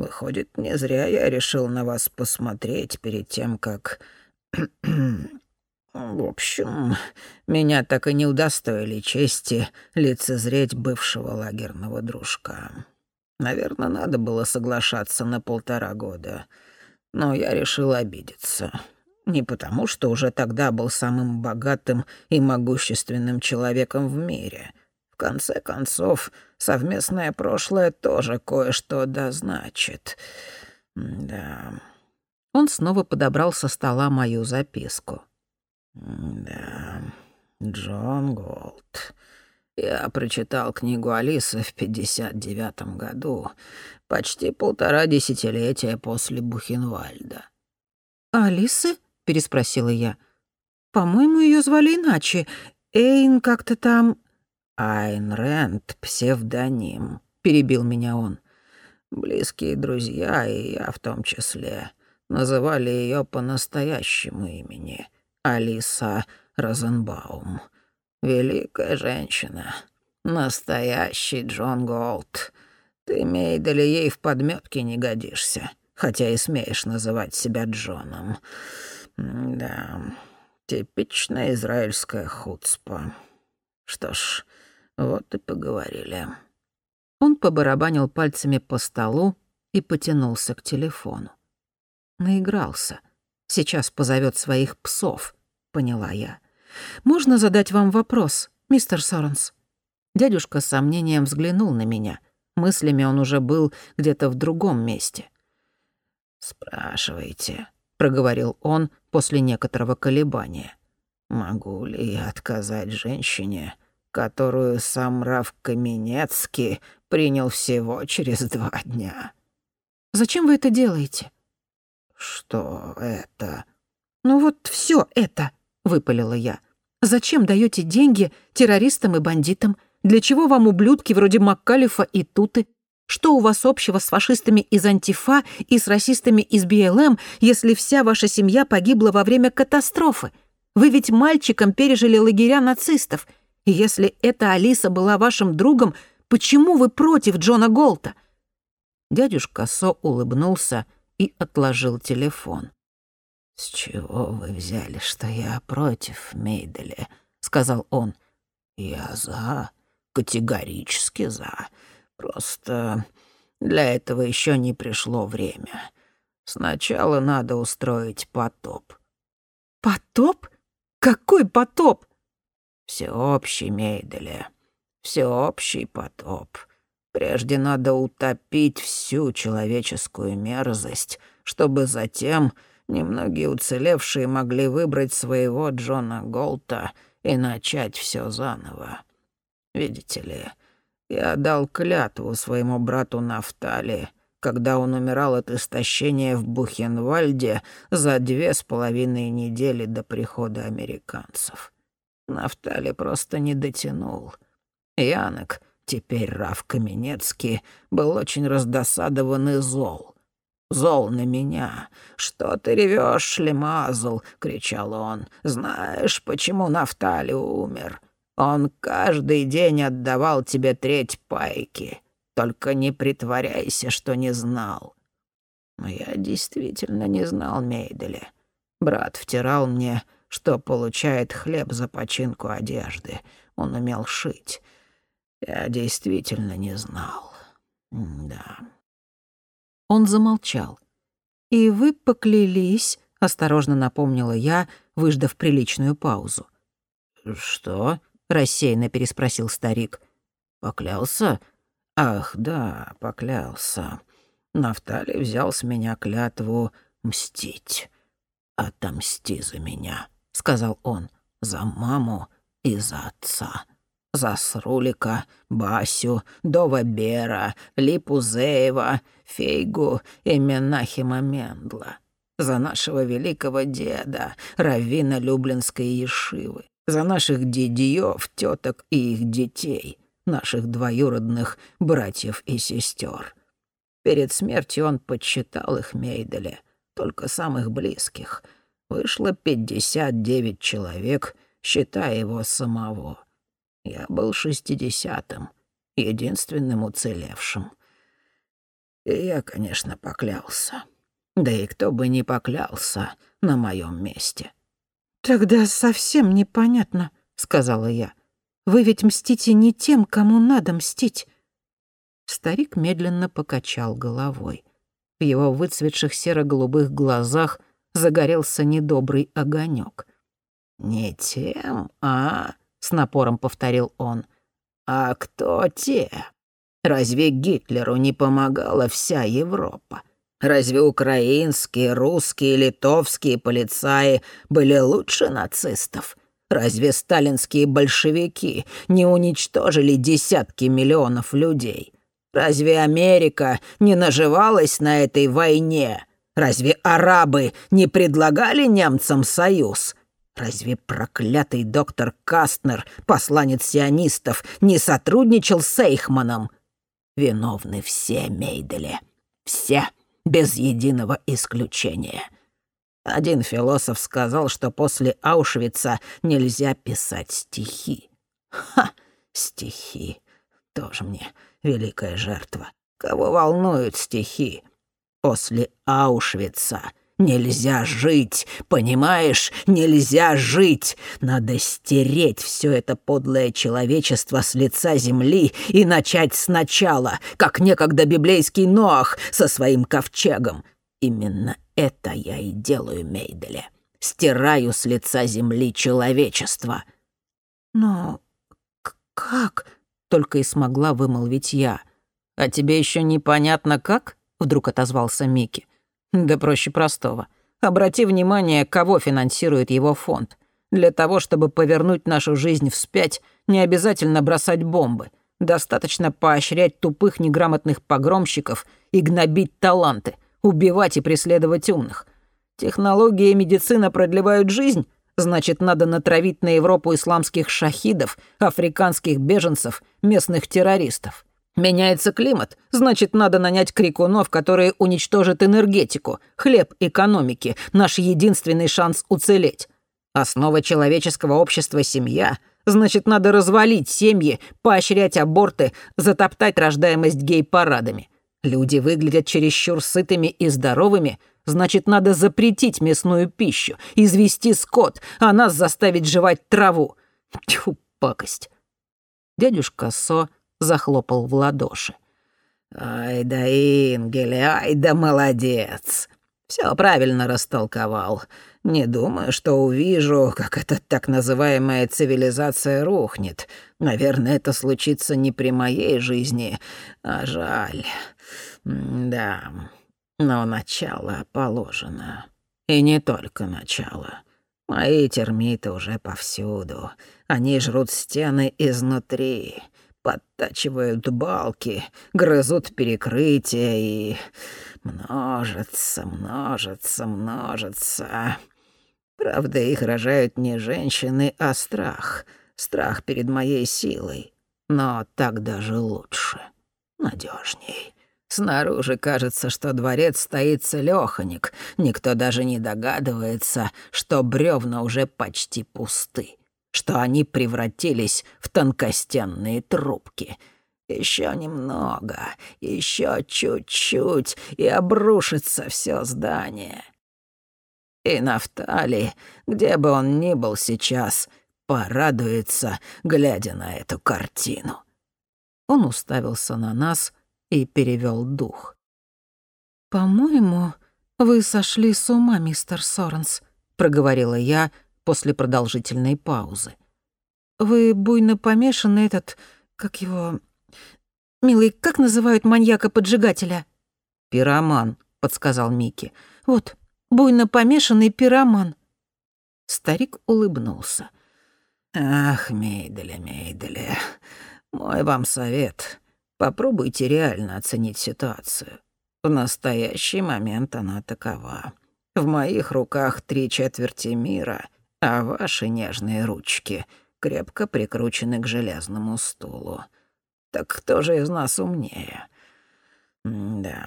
Выходит, не зря я решил на вас посмотреть перед тем, как... В общем, меня так и не удостоили чести лицезреть бывшего лагерного дружка. Наверное, надо было соглашаться на полтора года. Но я решил обидеться. Не потому, что уже тогда был самым богатым и могущественным человеком в мире — конце концов, совместное прошлое тоже кое-что дозначит. Да. Он снова подобрал со стола мою записку. Да, Джон Голд. Я прочитал книгу Алисы в 59-м году, почти полтора десятилетия после Бухенвальда. «Алисы?» — переспросила я. «По-моему, ее звали иначе. Эйн как-то там...» Айн Рэнд — псевдоним», — перебил меня он. «Близкие друзья, и я в том числе, называли ее по настоящему имени — Алиса Розенбаум. Великая женщина, настоящий Джон Голд. Ты, Мейдали, ей в подметке не годишься, хотя и смеешь называть себя Джоном. Да, типичная израильская хуцпа. Что ж, вот и поговорили. Он побарабанил пальцами по столу и потянулся к телефону. Наигрался. Сейчас позовет своих псов, поняла я. «Можно задать вам вопрос, мистер Соренс?» Дядюшка с сомнением взглянул на меня. Мыслями он уже был где-то в другом месте. «Спрашивайте», — проговорил он после некоторого колебания. «Могу ли я отказать женщине, которую сам Раф Каменецкий принял всего через два дня?» «Зачем вы это делаете?» «Что это?» «Ну вот все это», — выпалила я. «Зачем даете деньги террористам и бандитам? Для чего вам ублюдки вроде Маккалифа и Туты? Что у вас общего с фашистами из Антифа и с расистами из БЛМ, если вся ваша семья погибла во время катастрофы? Вы ведь мальчиком пережили лагеря нацистов. Если эта Алиса была вашим другом, почему вы против Джона Голта?» Дядюшка Со улыбнулся и отложил телефон. «С чего вы взяли, что я против Мейделя?» — сказал он. «Я за, категорически за. Просто для этого еще не пришло время. Сначала надо устроить потоп». «Потоп? Какой потоп?» «Всеобщий, Мейделя. Всеобщий потоп. Прежде надо утопить всю человеческую мерзость, чтобы затем немногие уцелевшие могли выбрать своего Джона Голта и начать все заново. Видите ли, я дал клятву своему брату Нафтали, когда он умирал от истощения в Бухенвальде за две с половиной недели до прихода американцев. Нафтали просто не дотянул. Янок, теперь Раф Каменецкий, был очень раздосадован и зол. «Зол на меня! Что ты ревешь, шлемазл?» — кричал он. «Знаешь, почему Нафтали умер?» Он каждый день отдавал тебе треть пайки. Только не притворяйся, что не знал. Я действительно не знал Мейделя. Брат втирал мне, что получает хлеб за починку одежды. Он умел шить. Я действительно не знал. Да. Он замолчал. «И вы поклялись», — осторожно напомнила я, выждав приличную паузу. «Что?» рассеянно переспросил старик. Поклялся? Ах, да, поклялся. Нафтали взял с меня клятву мстить. Отомсти за меня, сказал он, за маму и за отца. За Срулика, Басю, Дова Бера, Липу Зеева, Фейгу и Менахима Мендла. За нашего великого деда, Равина Люблинской Ешивы за наших дедьёв, тёток и их детей, наших двоюродных братьев и сестер. Перед смертью он подсчитал их Мейделе, только самых близких. Вышло пятьдесят девять человек, считая его самого. Я был шестидесятым, единственным уцелевшим. И я, конечно, поклялся. Да и кто бы не поклялся на моем месте — «Тогда совсем непонятно», — сказала я. «Вы ведь мстите не тем, кому надо мстить». Старик медленно покачал головой. В его выцветших серо-голубых глазах загорелся недобрый огонек. «Не тем, а?» — с напором повторил он. «А кто те? Разве Гитлеру не помогала вся Европа? Разве украинские, русские, литовские полицаи были лучше нацистов? Разве сталинские большевики не уничтожили десятки миллионов людей? Разве Америка не наживалась на этой войне? Разве арабы не предлагали немцам союз? Разве проклятый доктор Кастнер, посланец сионистов, не сотрудничал с Эйхманом? Виновны все, Мейделе, все без единого исключения. Один философ сказал, что после Аушвица нельзя писать стихи. Ха, стихи. Тоже мне великая жертва. Кого волнуют стихи? После Аушвица Нельзя жить, понимаешь? Нельзя жить. Надо стереть все это подлое человечество с лица земли и начать сначала, как некогда библейский Ноах со своим ковчегом. Именно это я и делаю, Мейделе. Стираю с лица земли человечество. Но как? Только и смогла вымолвить я. А тебе еще непонятно как? Вдруг отозвался Микки. Да проще простого. Обрати внимание, кого финансирует его фонд. Для того, чтобы повернуть нашу жизнь вспять, не обязательно бросать бомбы. Достаточно поощрять тупых неграмотных погромщиков и гнобить таланты, убивать и преследовать умных. Технологии и медицина продлевают жизнь, значит, надо натравить на Европу исламских шахидов, африканских беженцев, местных террористов. Меняется климат, значит, надо нанять крикунов, которые уничтожат энергетику, хлеб экономики, наш единственный шанс уцелеть. Основа человеческого общества — семья, значит, надо развалить семьи, поощрять аборты, затоптать рождаемость гей-парадами. Люди выглядят чересчур сытыми и здоровыми, значит, надо запретить мясную пищу, извести скот, а нас заставить жевать траву. Тьфу, пакость. Дядюшка Со захлопал в ладоши. «Ай да, Ингеле, ай да молодец! Все правильно растолковал. Не думаю, что увижу, как эта так называемая цивилизация рухнет. Наверное, это случится не при моей жизни, а жаль. Да, но начало положено. И не только начало. Мои термиты уже повсюду. Они жрут стены изнутри подтачивают балки, грызут перекрытия и множатся, множатся, множатся. Правда, их рожают не женщины, а страх. Страх перед моей силой. Но так даже лучше, надежней. Снаружи кажется, что дворец стоит целёханик. Никто даже не догадывается, что бревна уже почти пусты что они превратились в тонкостенные трубки. Еще немного, еще чуть-чуть, и обрушится все здание. И Нафтали, где бы он ни был сейчас, порадуется, глядя на эту картину. Он уставился на нас и перевел дух. «По-моему, вы сошли с ума, мистер Соренс», — проговорила я, — после продолжительной паузы. «Вы буйно помешаны этот... как его... Милый, как называют маньяка-поджигателя?» «Пироман», — подсказал Микки. «Вот, буйно помешанный пироман». Старик улыбнулся. «Ах, Мейделе, Мейделе, мой вам совет. Попробуйте реально оценить ситуацию. В настоящий момент она такова. В моих руках три четверти мира — а ваши нежные ручки крепко прикручены к железному стулу. Так кто же из нас умнее? да,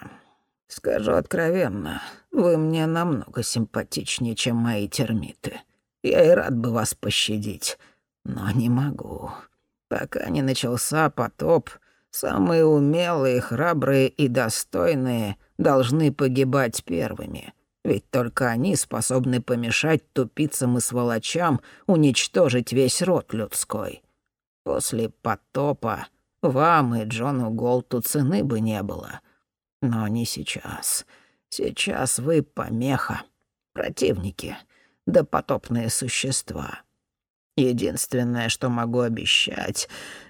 скажу откровенно, вы мне намного симпатичнее, чем мои термиты. Я и рад бы вас пощадить, но не могу. Пока не начался потоп, самые умелые, храбрые и достойные должны погибать первыми — ведь только они способны помешать тупицам и сволочам уничтожить весь род людской. После потопа вам и Джону Голту цены бы не было. Но не сейчас. Сейчас вы помеха, противники, да потопные существа. Единственное, что могу обещать,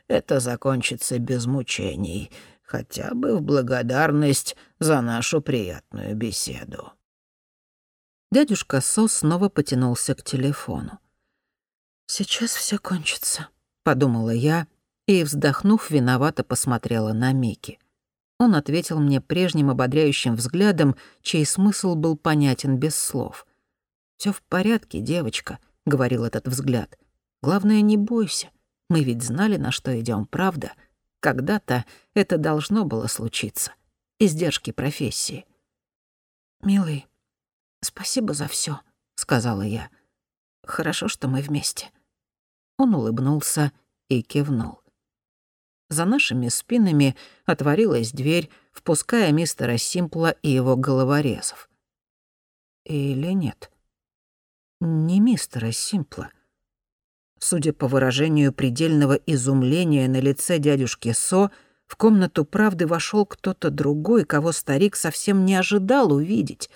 это закончится без мучений, хотя бы в благодарность за нашу приятную беседу. Дядюшка Со снова потянулся к телефону. «Сейчас все кончится», — подумала я и, вздохнув, виновато посмотрела на Мики. Он ответил мне прежним ободряющим взглядом, чей смысл был понятен без слов. Все в порядке, девочка», — говорил этот взгляд. «Главное, не бойся. Мы ведь знали, на что идем, правда? Когда-то это должно было случиться. Издержки профессии». «Милый, «Спасибо за все, сказала я. «Хорошо, что мы вместе». Он улыбнулся и кивнул. За нашими спинами отворилась дверь, впуская мистера Симпла и его головорезов. Или нет? Не мистера Симпла. Судя по выражению предельного изумления на лице дядюшки Со, в комнату правды вошел кто-то другой, кого старик совсем не ожидал увидеть.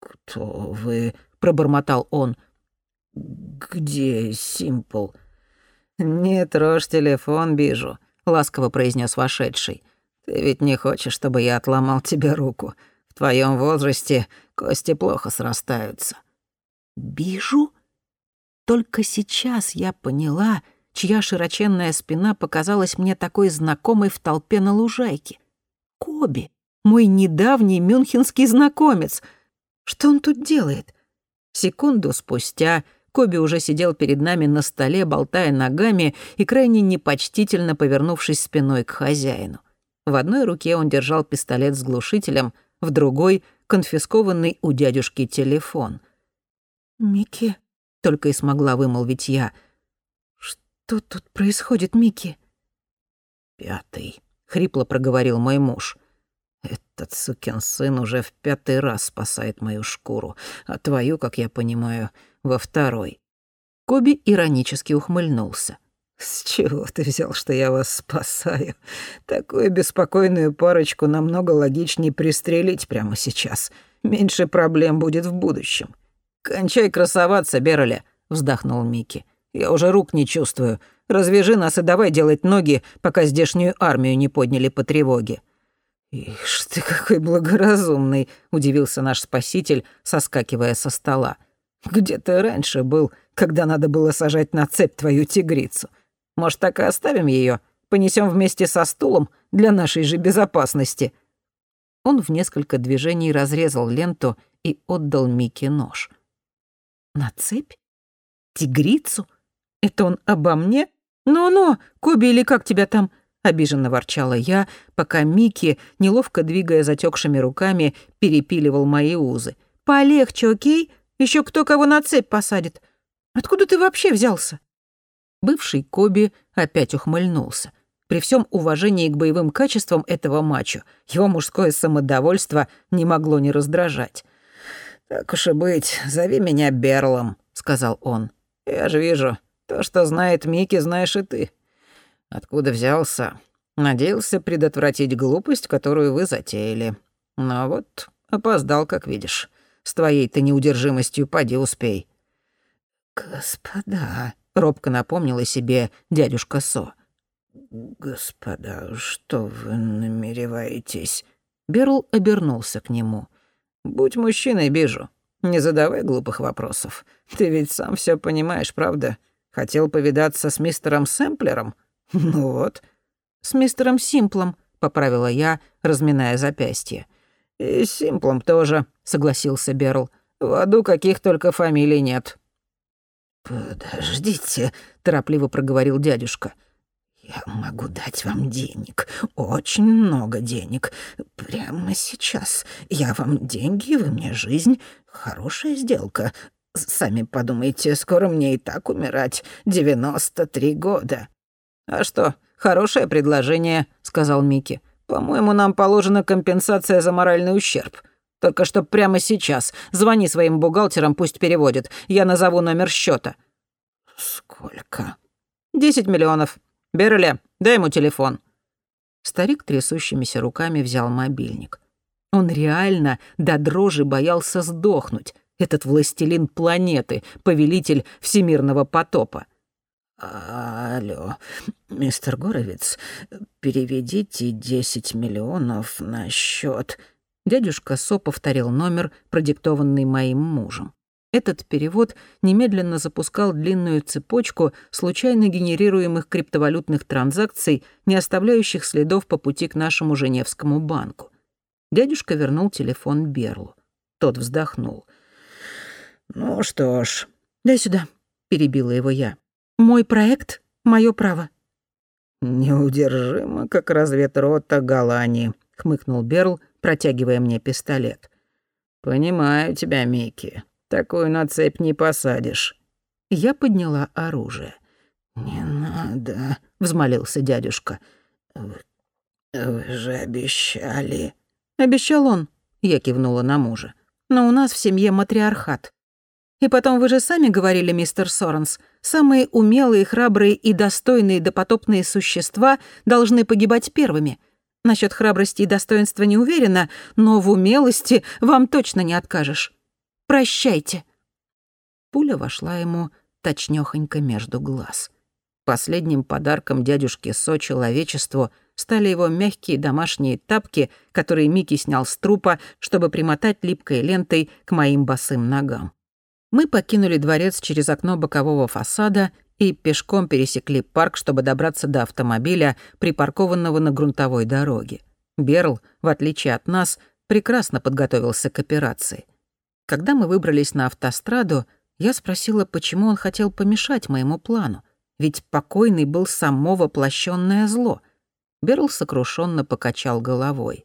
«Кто вы?» — пробормотал он. «Где Симпл?» «Не трожь телефон, Бижу», — ласково произнес вошедший. «Ты ведь не хочешь, чтобы я отломал тебе руку. В твоем возрасте кости плохо срастаются». «Бижу?» Только сейчас я поняла, чья широченная спина показалась мне такой знакомой в толпе на лужайке. Коби, мой недавний мюнхенский знакомец. Что он тут делает? Секунду спустя Коби уже сидел перед нами на столе, болтая ногами и крайне непочтительно повернувшись спиной к хозяину. В одной руке он держал пистолет с глушителем, в другой — конфискованный у дядюшки телефон. «Микки», — только и смогла вымолвить я. «Что тут происходит, Микки?» «Пятый», — хрипло проговорил мой муж. «Этот сукин сын уже в пятый раз спасает мою шкуру, а твою, как я понимаю, во второй». Коби иронически ухмыльнулся. «С чего ты взял, что я вас спасаю? Такую беспокойную парочку намного логичнее пристрелить прямо сейчас. Меньше проблем будет в будущем». «Кончай красоваться, Берреля», — вздохнул Микки. «Я уже рук не чувствую. Развяжи нас и давай делать ноги, пока здешнюю армию не подняли по тревоге». «Ишь ты какой благоразумный», — удивился наш спаситель, соскакивая со стола. «Где ты раньше был, когда надо было сажать на цепь твою тигрицу? Может, так и оставим ее, понесем вместе со стулом для нашей же безопасности?» Он в несколько движений разрезал ленту и отдал Мике нож. «На цепь? Тигрицу? Это он обо мне? Ну-ну, Коби или как тебя там?» — обиженно ворчала я, пока Микки, неловко двигая затекшими руками, перепиливал мои узы. «Полегче, окей? Еще кто кого на цепь посадит. Откуда ты вообще взялся?» Бывший Коби опять ухмыльнулся. При всем уважении к боевым качествам этого мачо, его мужское самодовольство не могло не раздражать. «Так уж и быть, зови меня Берлом», — сказал он. «Я же вижу, то, что знает Микки, знаешь и ты. Откуда взялся? Надеялся предотвратить глупость, которую вы затеяли. Но вот опоздал, как видишь. С твоей-то неудержимостью поди успей». «Господа», — робко напомнила себе дядюшка Со. «Господа, что вы намереваетесь?» Берл обернулся к нему. «Будь мужчиной, Бижу. Не задавай глупых вопросов. Ты ведь сам все понимаешь, правда? Хотел повидаться с мистером Сэмплером? «Ну вот». «С мистером Симплом», — поправила я, разминая запястье. «И с Симплом тоже», — согласился Берл. «В аду каких только фамилий нет». «Подождите», — торопливо проговорил дядюшка. «Я могу дать вам денег, очень много денег, прямо сейчас. Я вам деньги, вы мне жизнь. Хорошая сделка. Сами подумайте, скоро мне и так умирать. Девяносто три года». «А что, хорошее предложение», — сказал Микки. «По-моему, нам положена компенсация за моральный ущерб. Только что прямо сейчас. Звони своим бухгалтерам, пусть переводят. Я назову номер счета. «Сколько?» «Десять миллионов. Берли, дай ему телефон». Старик трясущимися руками взял мобильник. Он реально до дрожи боялся сдохнуть. Этот властелин планеты, повелитель всемирного потопа. «Алло, мистер Горовец, переведите десять миллионов на счет. Дядюшка Со повторил номер, продиктованный моим мужем. Этот перевод немедленно запускал длинную цепочку случайно генерируемых криптовалютных транзакций, не оставляющих следов по пути к нашему Женевскому банку. Дядюшка вернул телефон Берлу. Тот вздохнул. «Ну что ж...» «Дай сюда», — перебила его я. Мой проект — мое право». «Неудержимо, как разведрота Галани», — хмыкнул Берл, протягивая мне пистолет. «Понимаю тебя, Микки. Такую на цепь не посадишь». Я подняла оружие. «Не надо», — взмолился дядюшка. «Вы, вы же обещали». «Обещал он», — я кивнула на мужа. но у нас в семье матриархат. И потом вы же сами говорили, мистер Соренс, самые умелые, храбрые и достойные допотопные существа должны погибать первыми. Насчет храбрости и достоинства не уверена, но в умелости вам точно не откажешь. Прощайте». Пуля вошла ему точнёхонько между глаз. Последним подарком дядюшки Со человечеству стали его мягкие домашние тапки, которые Микки снял с трупа, чтобы примотать липкой лентой к моим босым ногам. Мы покинули дворец через окно бокового фасада и пешком пересекли парк, чтобы добраться до автомобиля, припаркованного на грунтовой дороге. Берл, в отличие от нас, прекрасно подготовился к операции. Когда мы выбрались на автостраду, я спросила, почему он хотел помешать моему плану, ведь покойный был само воплощенное зло. Берл сокрушенно покачал головой.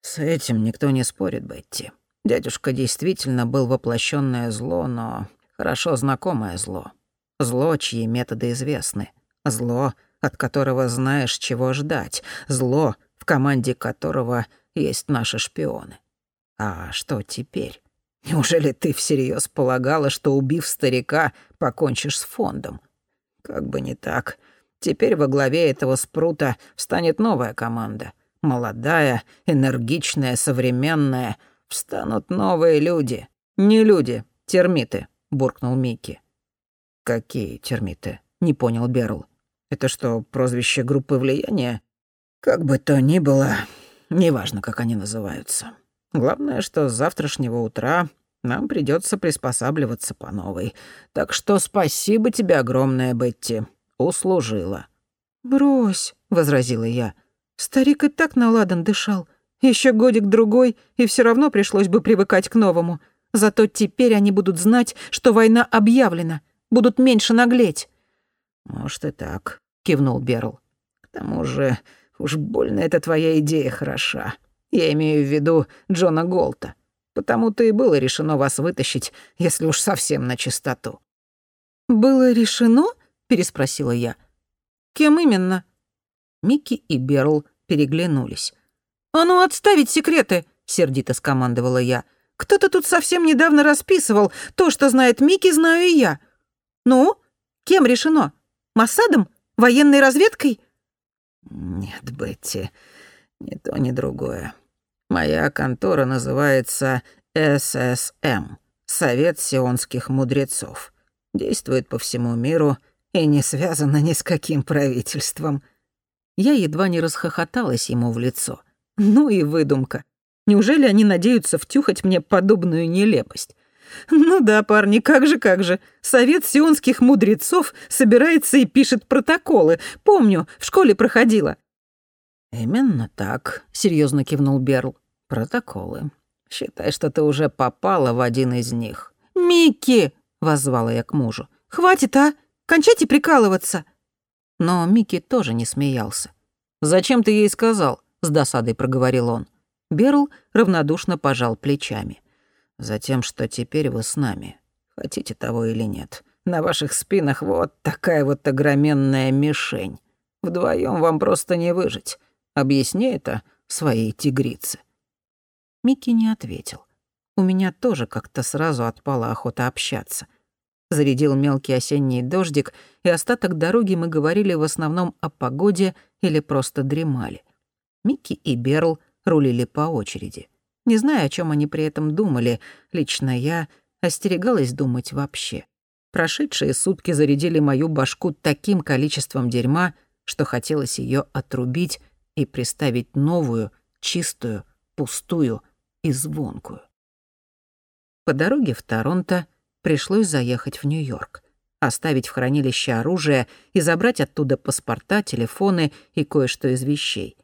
«С этим никто не спорит, Бетти. Дядюшка действительно был воплощенное зло, но хорошо знакомое зло. Зло, чьи методы известны. Зло, от которого знаешь, чего ждать. Зло, в команде которого есть наши шпионы. А что теперь? Неужели ты всерьез полагала, что, убив старика, покончишь с фондом? Как бы не так. Теперь во главе этого спрута встанет новая команда. Молодая, энергичная, современная — Встанут новые люди. Не люди, термиты, буркнул Микки. Какие термиты? Не понял Берл. Это что, прозвище группы влияния? Как бы то ни было, неважно, как они называются. Главное, что с завтрашнего утра нам придется приспосабливаться по новой. Так что спасибо тебе огромное, Бетти. Услужила. «Брось», — возразила я. «Старик и так наладан дышал. Еще годик-другой, и все равно пришлось бы привыкать к новому. Зато теперь они будут знать, что война объявлена, будут меньше наглеть». «Может и так», — кивнул Берл. «К тому же, уж больно эта твоя идея хороша. Я имею в виду Джона Голта. Потому-то и было решено вас вытащить, если уж совсем на чистоту». «Было решено?» — переспросила я. «Кем именно?» Микки и Берл переглянулись. «А ну, отставить секреты!» — сердито скомандовала я. «Кто-то тут совсем недавно расписывал. То, что знает Микки, знаю и я. Ну, кем решено? Массадом? Военной разведкой?» «Нет, Бетти, ни то, ни другое. Моя контора называется ССМ — Совет Сионских Мудрецов. Действует по всему миру и не связана ни с каким правительством». Я едва не расхохоталась ему в лицо. Ну и выдумка. Неужели они надеются втюхать мне подобную нелепость? Ну да, парни, как же, как же. Совет сионских мудрецов собирается и пишет протоколы. Помню, в школе проходила. Именно так, серьезно кивнул Берл. Протоколы. Считай, что ты уже попала в один из них. Микки, воззвала я к мужу. Хватит, а? Кончайте прикалываться. Но Микки тоже не смеялся. Зачем ты ей сказал? С досадой проговорил он. Берл равнодушно пожал плечами. Затем, что теперь вы с нами, хотите того или нет. На ваших спинах вот такая вот огроменная мишень. Вдвоем вам просто не выжить. Объясни это своей тигрице». Микки не ответил. У меня тоже как-то сразу отпала охота общаться. Зарядил мелкий осенний дождик, и остаток дороги мы говорили в основном о погоде или просто дремали. Микки и Берл рулили по очереди. Не знаю, о чем они при этом думали. Лично я остерегалась думать вообще. Прошедшие сутки зарядили мою башку таким количеством дерьма, что хотелось ее отрубить и приставить новую, чистую, пустую и звонкую. По дороге в Торонто пришлось заехать в Нью-Йорк, оставить в хранилище оружие и забрать оттуда паспорта, телефоны и кое-что из вещей.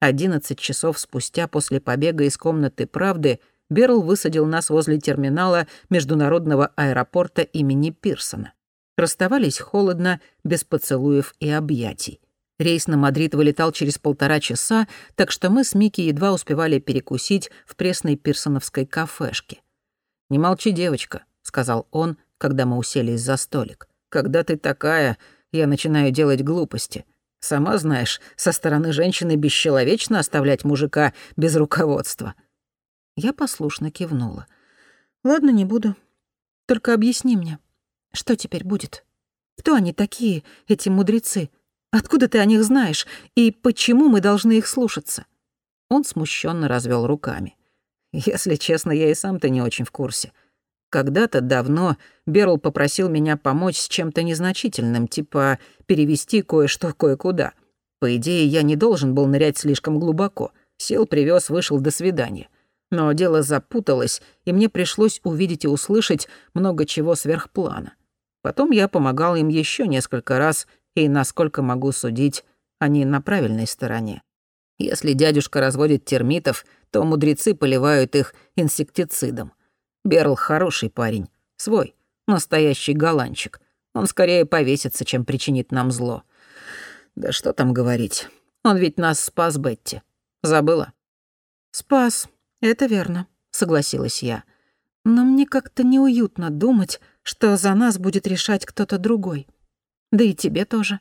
Одиннадцать часов спустя после побега из комнаты правды Берл высадил нас возле терминала международного аэропорта имени Пирсона. Расставались холодно, без поцелуев и объятий. Рейс на Мадрид вылетал через полтора часа, так что мы с Микки едва успевали перекусить в пресной пирсоновской кафешке. «Не молчи, девочка», — сказал он, когда мы уселись за столик. «Когда ты такая, я начинаю делать глупости. Сама знаешь, со стороны женщины бесчеловечно оставлять мужика без руководства». Я послушно кивнула. «Ладно, не буду. Только объясни мне, что теперь будет? Кто они такие, эти мудрецы? Откуда ты о них знаешь? И почему мы должны их слушаться?» Он смущенно развел руками. «Если честно, я и сам-то не очень в курсе. Когда-то давно Берл попросил меня помочь с чем-то незначительным, типа перевести кое-что кое-куда. По идее, я не должен был нырять слишком глубоко. Сел, привез, вышел, до свидания. Но дело запуталось, и мне пришлось увидеть и услышать много чего сверхплана. Потом я помогал им еще несколько раз, и, насколько могу судить, они на правильной стороне. Если дядюшка разводит термитов, то мудрецы поливают их инсектицидом. Берл хороший парень, свой, настоящий голландчик. Он скорее повесится, чем причинит нам зло. Да что там говорить, он ведь нас спас, Бетти. Забыла? «Спас, это верно», — согласилась я. «Но мне как-то неуютно думать, что за нас будет решать кто-то другой. Да и тебе тоже.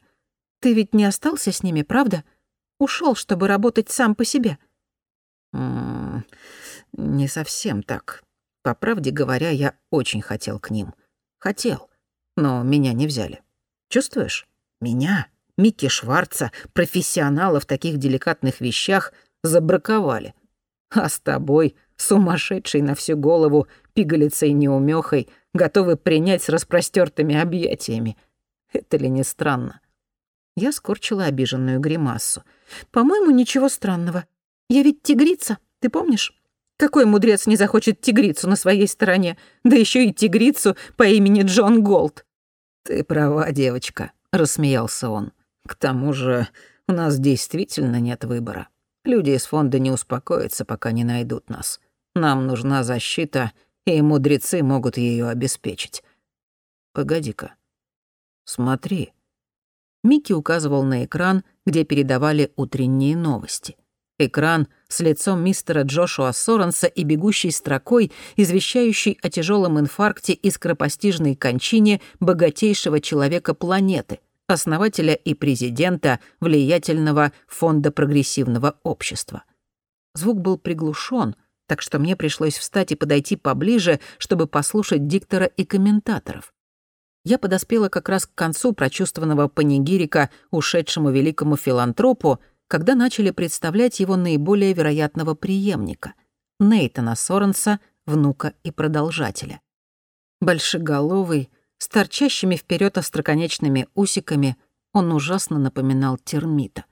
Ты ведь не остался с ними, правда? Ушел, чтобы работать сам по себе». М -м «Не совсем так. По правде говоря, я очень хотел к ним. Хотел, но меня не взяли. Чувствуешь? Меня, Микки Шварца, профессионала в таких деликатных вещах, забраковали. А с тобой, сумасшедший на всю голову, пигалицей неумехой, готовы принять с распростертыми объятиями. Это ли не странно? Я скорчила обиженную гримасу. «По-моему, ничего странного. Я ведь тигрица, ты помнишь? Какой мудрец не захочет тигрицу на своей стороне, да еще и тигрицу по имени Джон Голд?» «Ты права, девочка», — рассмеялся он. «К тому же у нас действительно нет выбора. Люди из фонда не успокоятся, пока не найдут нас. Нам нужна защита, и мудрецы могут ее обеспечить. Погоди-ка. Смотри». Микки указывал на экран, где передавали утренние новости — Экран с лицом мистера Джошуа Соренса и бегущей строкой, извещающей о тяжелом инфаркте и скоропостижной кончине богатейшего человека планеты, основателя и президента влиятельного фонда прогрессивного общества. Звук был приглушен, так что мне пришлось встать и подойти поближе, чтобы послушать диктора и комментаторов. Я подоспела как раз к концу прочувствованного панигирика ушедшему великому филантропу, когда начали представлять его наиболее вероятного преемника — Нейтана Соренса, внука и продолжателя. Большеголовый, с торчащими вперед остроконечными усиками, он ужасно напоминал термита.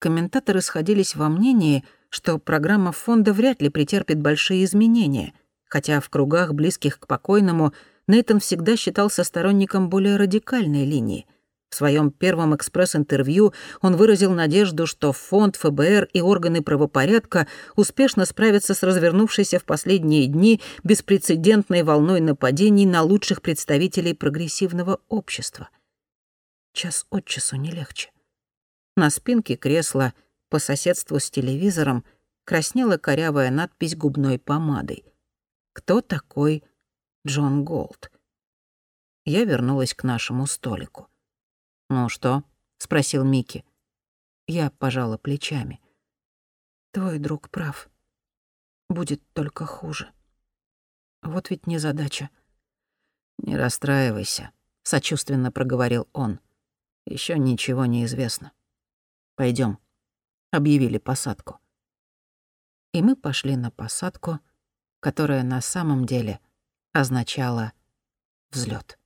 Комментаторы сходились во мнении, что программа фонда вряд ли претерпит большие изменения, хотя в кругах, близких к покойному, Нейтан всегда считался сторонником более радикальной линии — в своем первом экспресс-интервью он выразил надежду, что фонд, ФБР и органы правопорядка успешно справятся с развернувшейся в последние дни беспрецедентной волной нападений на лучших представителей прогрессивного общества. Час от часу не легче. На спинке кресла, по соседству с телевизором, краснела корявая надпись губной помадой. «Кто такой Джон Голд?» Я вернулась к нашему столику. «Ну что?» — спросил Микки. Я пожала плечами. «Твой друг прав. Будет только хуже. Вот ведь незадача». «Не расстраивайся», — сочувственно проговорил он. Еще ничего не известно. Пойдем. Объявили посадку. И мы пошли на посадку, которая на самом деле означала взлет.